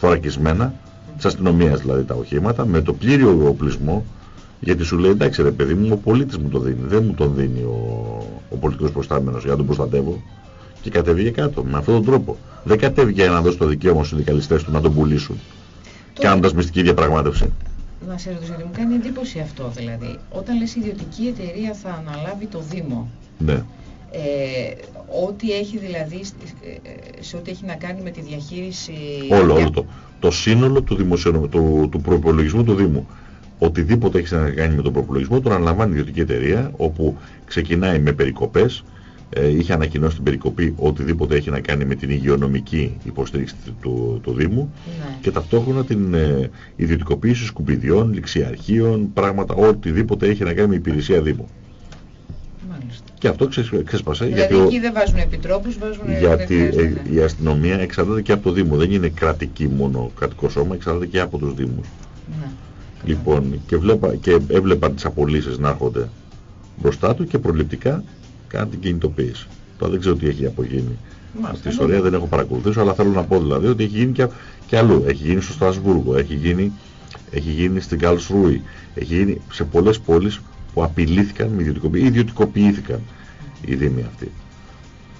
θωρακισμένα, της αστυνομίας δηλαδή τα οχήματα, με το πλήριο οπλισμό. Γιατί σου λέει εντάξει ρε παιδί μου, ο πολίτης μου το δίνει. Δεν μου τον δίνει ο, ο πολιτικός προστάμενος για να τον προστατεύω. Και κατεβήκε κάτω με αυτόν τον τρόπο. Δεν κατέβηκε για να δώσει το δικαίωμα στους συνδικαλιστές του να τον πουλήσουν κάνοντας μυστική διαπραγμάτευση. Να σε ρωτήσω, γιατί μου κάνει εντύπωση αυτό δηλαδή. Όταν λες ιδιωτική εταιρεία θα αναλάβει το Δήμο. Ναι. Ε, ό,τι έχει δηλαδή, ε, σε ό,τι έχει να κάνει με τη διαχείριση... Όλο, όλο το, το σύνολο του, του, του προπολογισμού του Δήμου. Οτιδήποτε έχει να κάνει με τον προπολογισμό τον αναλαμβάνει η ιδιωτική εταιρεία, όπου ξεκινάει με περικοπές, ε, είχε ανακοινώσει την περικοπή οτιδήποτε έχει να κάνει με την υγειονομική υποστήριξη του, του Δήμου ναι. και ταυτόχρονα την ε, ιδιωτικοποίηση σκουπιδιών, ληξιαρχείων, πράγματα, οτιδήποτε έχει να κάνει με υπηρεσία Δήμου. Μάλιστα. Και αυτό ξέσπασε. Δηλαδή γιατί εκεί δεν βάζουν επιτρόπους, βάζουν Γιατί ε, η αστυνομία εξαρτάται και από το Δήμο. Δεν είναι κρατική μόνο κρατικό σώμα, εξαρτάται και από τους Δήμους. Ναι. Λοιπόν, και, βλέπα, και έβλεπαν τις απολύσεις να έρχονται μπροστά του και προληπτικά κάνει την κινητοποίηση. Τώρα δεν ξέρω τι έχει απογίνει. Αυτή η ιστορία δεν έχω παρακολουθήσει, αλλά θέλω να πω δηλαδή ότι έχει γίνει και, και αλλού. Έχει γίνει στο Στρασβούργο, έχει γίνει, έχει γίνει στην Καλσρούη, έχει γίνει σε πολλές πόλεις που απειλήθηκαν με ιδιωτικοποίηση, ιδιωτικοποιήθηκαν οι δήμοι αυτοί.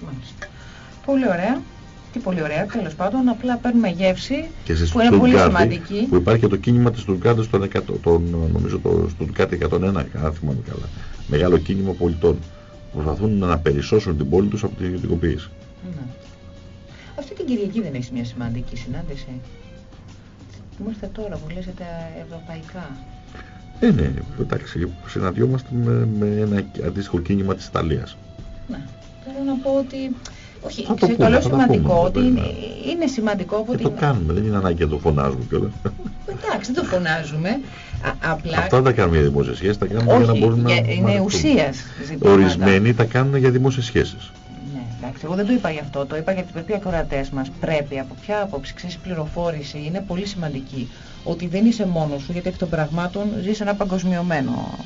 Μάλιστα. Πολύ ωραία. Τι πολύ ωραία, τέλος πάντων, απλά παίρνουμε γεύση και που είναι πολύ σημαντική. Που υπάρχει και το κίνημα της Τουρκάτης στον, τον, νομίζω το, στο Τουρκάτη 101, αν θυμάμαι καλά. Μεγάλο κίνημα πολιτών προσπαθούν να περισσώσουν την πόλη τους από την ιδιωτικοποίηση. Ναι. Αυτή την Κυριακή δεν έχεις μια σημαντική συνάντηση. Μου ήρθε τώρα που λες τα ευρωπαϊκά. Ε, ναι, εντάξει, συναντιόμαστε με, με ένα αντίστοιχο κίνημα της Ιταλίας. Ναι, θέλω να πω ότι όχι, θα το, το λέω σημαντικό, ότι είναι, είναι σημαντικό. Ότι... Και το κάνουμε, δεν είναι ανάγκη να το φωνάζουμε κιόλας. Εντάξει, δεν το φωνάζουμε. Α, απλά... Αυτά τα κάνουμε για δημόσιες σχέσεις, τα κάνουμε Όχι, για να μπορούν για, να... Είναι ουσίας Ορισμένοι τα κάνουν για δημόσιες σχέσεις. Ναι, εντάξει, εγώ δεν το είπα γι' αυτό, το είπα γιατί πρέπει οι ακροατές μας πρέπει από ποια άποψη ξέρεις πληροφόρηση είναι πολύ σημαντική. Ότι δεν είσαι μόνος σου, γιατί εκ των πραγμάτων ζεις ένα παγκοσμιωμένο,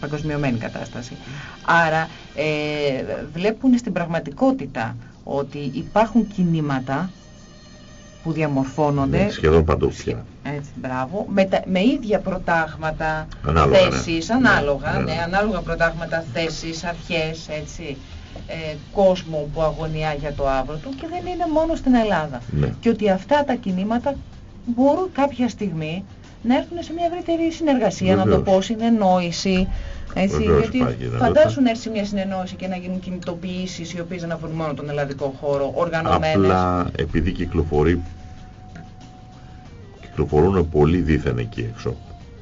παγκοσμιωμένη κατάσταση. Άρα ε, βλέπουν στην πραγματικότητα ότι υπάρχουν κινήματα που διαμορφώνονται. Ναι, σχεδόν παντού πια. Έτσι, μπράβο. Με, τα, με ίδια προτάγματα, ανάλογα, ναι. θέσεις, ναι. ανάλογα, ναι, ναι, ανάλογα προτάγματα, θέσεις, αρχές, έτσι, ε, κόσμο που αγωνιά για το αύριο του και δεν είναι μόνο στην Ελλάδα. Ναι. Και ότι αυτά τα κινήματα μπορούν κάποια στιγμή να έρθουν σε μια ευρύτερη συνεργασία, Βεβαίως. να το πω, συνεννόηση, έτσι, γιατί φαντάσουν έρθει μια συνεννόηση και να γίνουν κινητοποιήσεις οι οποίες δεν αφορούν μόνο τον ελλαδικό χώρο, οργανωμένες. Απλά επειδή κυκλοφορεί, κυκλοφορούν πολύ δίθεν εκεί έξω.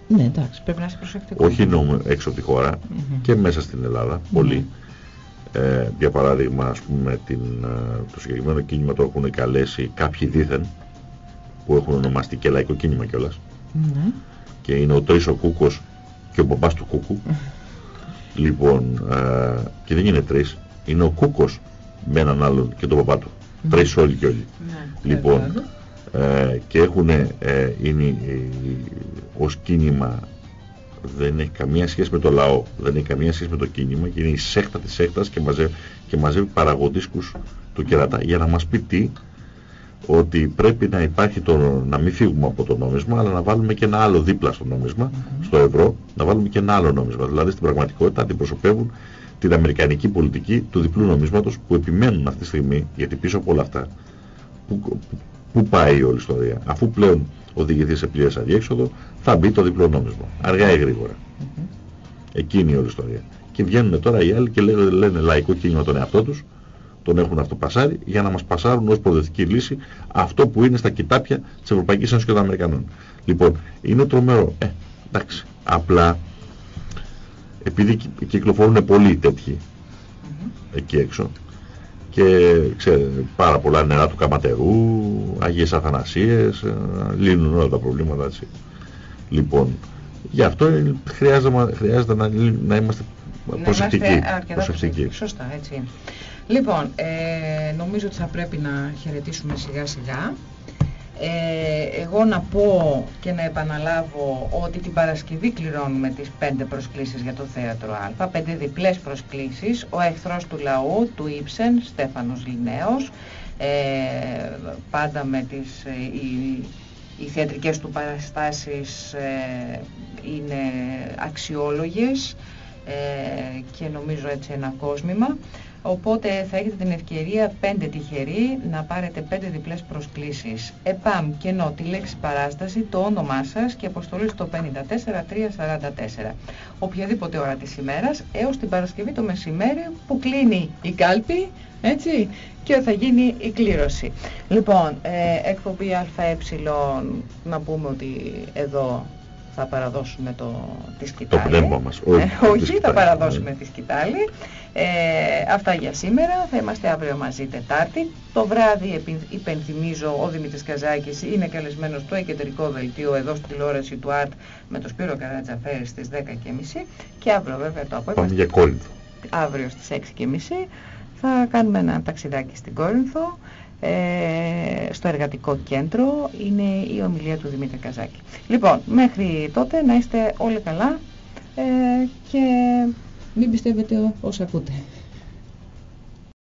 Ναι, εντάξει, πρέπει να είσαι προσεκτικός. Όχι νόμο έξω από τη χώρα mm -hmm. και μέσα στην Ελλάδα, πολύ. Ε, για παράδειγμα, ας πούμε, την, ε, το συγκεκριμένο κίνημα το έχουν καλέσει κάποιοι δίθεν, που έχουν ονομαστεί και λαϊκό κίνημα κιόλας. Mm Και είναι ο Τρίσο Κούκος και ο μπαμπάς του Κούκου. Λοιπόν, ε, και δεν είναι τρεις, είναι ο Κούκος με έναν άλλον και τον παπά του. Mm. Τρεις όλοι και όλοι. Ναι, λοιπόν, ε, και έχουν, ε, είναι ε, ως κίνημα, δεν έχει καμία σχέση με το λαό, δεν έχει καμία σχέση με το κίνημα και είναι η σέχτα της σέχτας και μαζεύει, και μαζεύει παραγωδίσκους του κερατά για να μας πει τι, ότι πρέπει να υπάρχει το, να μην φύγουμε από το νόμισμα, αλλά να βάλουμε και ένα άλλο δίπλα στο νόμισμα, στο ευρώ, να βάλουμε και ένα άλλο νόμισμα. Δηλαδή στην πραγματικότητα αντιπροσωπεύουν την αμερικανική πολιτική του διπλού νομίσματος που επιμένουν αυτή τη στιγμή, γιατί πίσω από όλα αυτά, που, που πάει η όλη ιστορία. Αφού πλέον οδηγηθεί σε πλήρες αδιέξοδο, θα μπει το διπλό νόμισμα. Αργά ή γρήγορα. Εκείνη η όλη ιστορία. Και βγαίνουν τώρα οι άλλοι και λένε, λένε λαϊκό κίνημα τον εαυτό τους, τον έχουν αυτοπασάρει για να μας πασάρουν ως προοδευτική λύση αυτό που είναι στα κοιτάπια της Ευρωπαϊκής Ένωσης και των Αμερικανών. Λοιπόν, είναι τρομερό. Ε, εντάξει, απλά επειδή κυκλοφορούν πολλοί τέτοιοι εκεί έξω και ξέρετε, πάρα πολλά νερά του Καματερού, Αγίες Αθανασίες, ε, λύνουν όλα τα προβλήματα έτσι. Λοιπόν, γι' αυτό χρειάζεται, χρειάζεται να, να είμαστε προσεκτικοί. προσεκτικοί. Σωστά, έτσι. Λοιπόν, ε, νομίζω ότι θα πρέπει να χαιρετήσουμε σιγά σιγά. Ε, εγώ να πω και να επαναλάβω ότι την Παρασκευή κληρώνουμε τις πέντε προσκλήσεις για το Θέατρο Α, πέντε διπλές προσκλήσεις, ο εχθρός του λαού, του Ήψεν, Στέφανος Λινέος, ε, πάντα με τις, ε, οι, οι θεατρικές του παραστάσεις ε, είναι αξιόλογες ε, και νομίζω έτσι ένα κόσμημα. Οπότε θα έχετε την ευκαιρία πέντε τυχεροί να πάρετε πέντε διπλές προσκλήσεις. ΕΠΑΜ, κενό, τη λέξη παράσταση, το όνομά σας και αποστολή στο 54344. Οποιαδήποτε ώρα της ημέρας έως την Παρασκευή το μεσημέρι που κλείνει η κάλπη, έτσι, και θα γίνει η κλήρωση. Λοιπόν, ε, εκπομπή ΑΕ, να πούμε ότι εδώ θα παραδώσουμε το, τη σκητάλη. Το πνεύμα μας. Ε, όχι, θα παραδώσουμε τη σκητάλη. Ε, αυτά για σήμερα. Θα είμαστε αύριο μαζί Τετάρτη. Το βράδυ υπενθυμίζω ο Δημήτρης Καζάκης είναι καλεσμένος στο εκεντρικό δελτίο εδώ στη τηλεόραση του ΑΡΤ με το Σπύρο Καρατζαφέρη στις 10.30 και αύριο βέβαια το απόγευμα. Πάμε για Κόρινθο. Αύριο στις 6.30 θα κάνουμε ένα ταξιδάκι στην Κόρινθο. Ε, στο εργατικό κέντρο είναι η ομιλία του Δημήτρη Καζάκη. Λοιπόν, μέχρι τότε να είστε όλοι καλά ε, και μην πιστεύετε όσα ακούτε.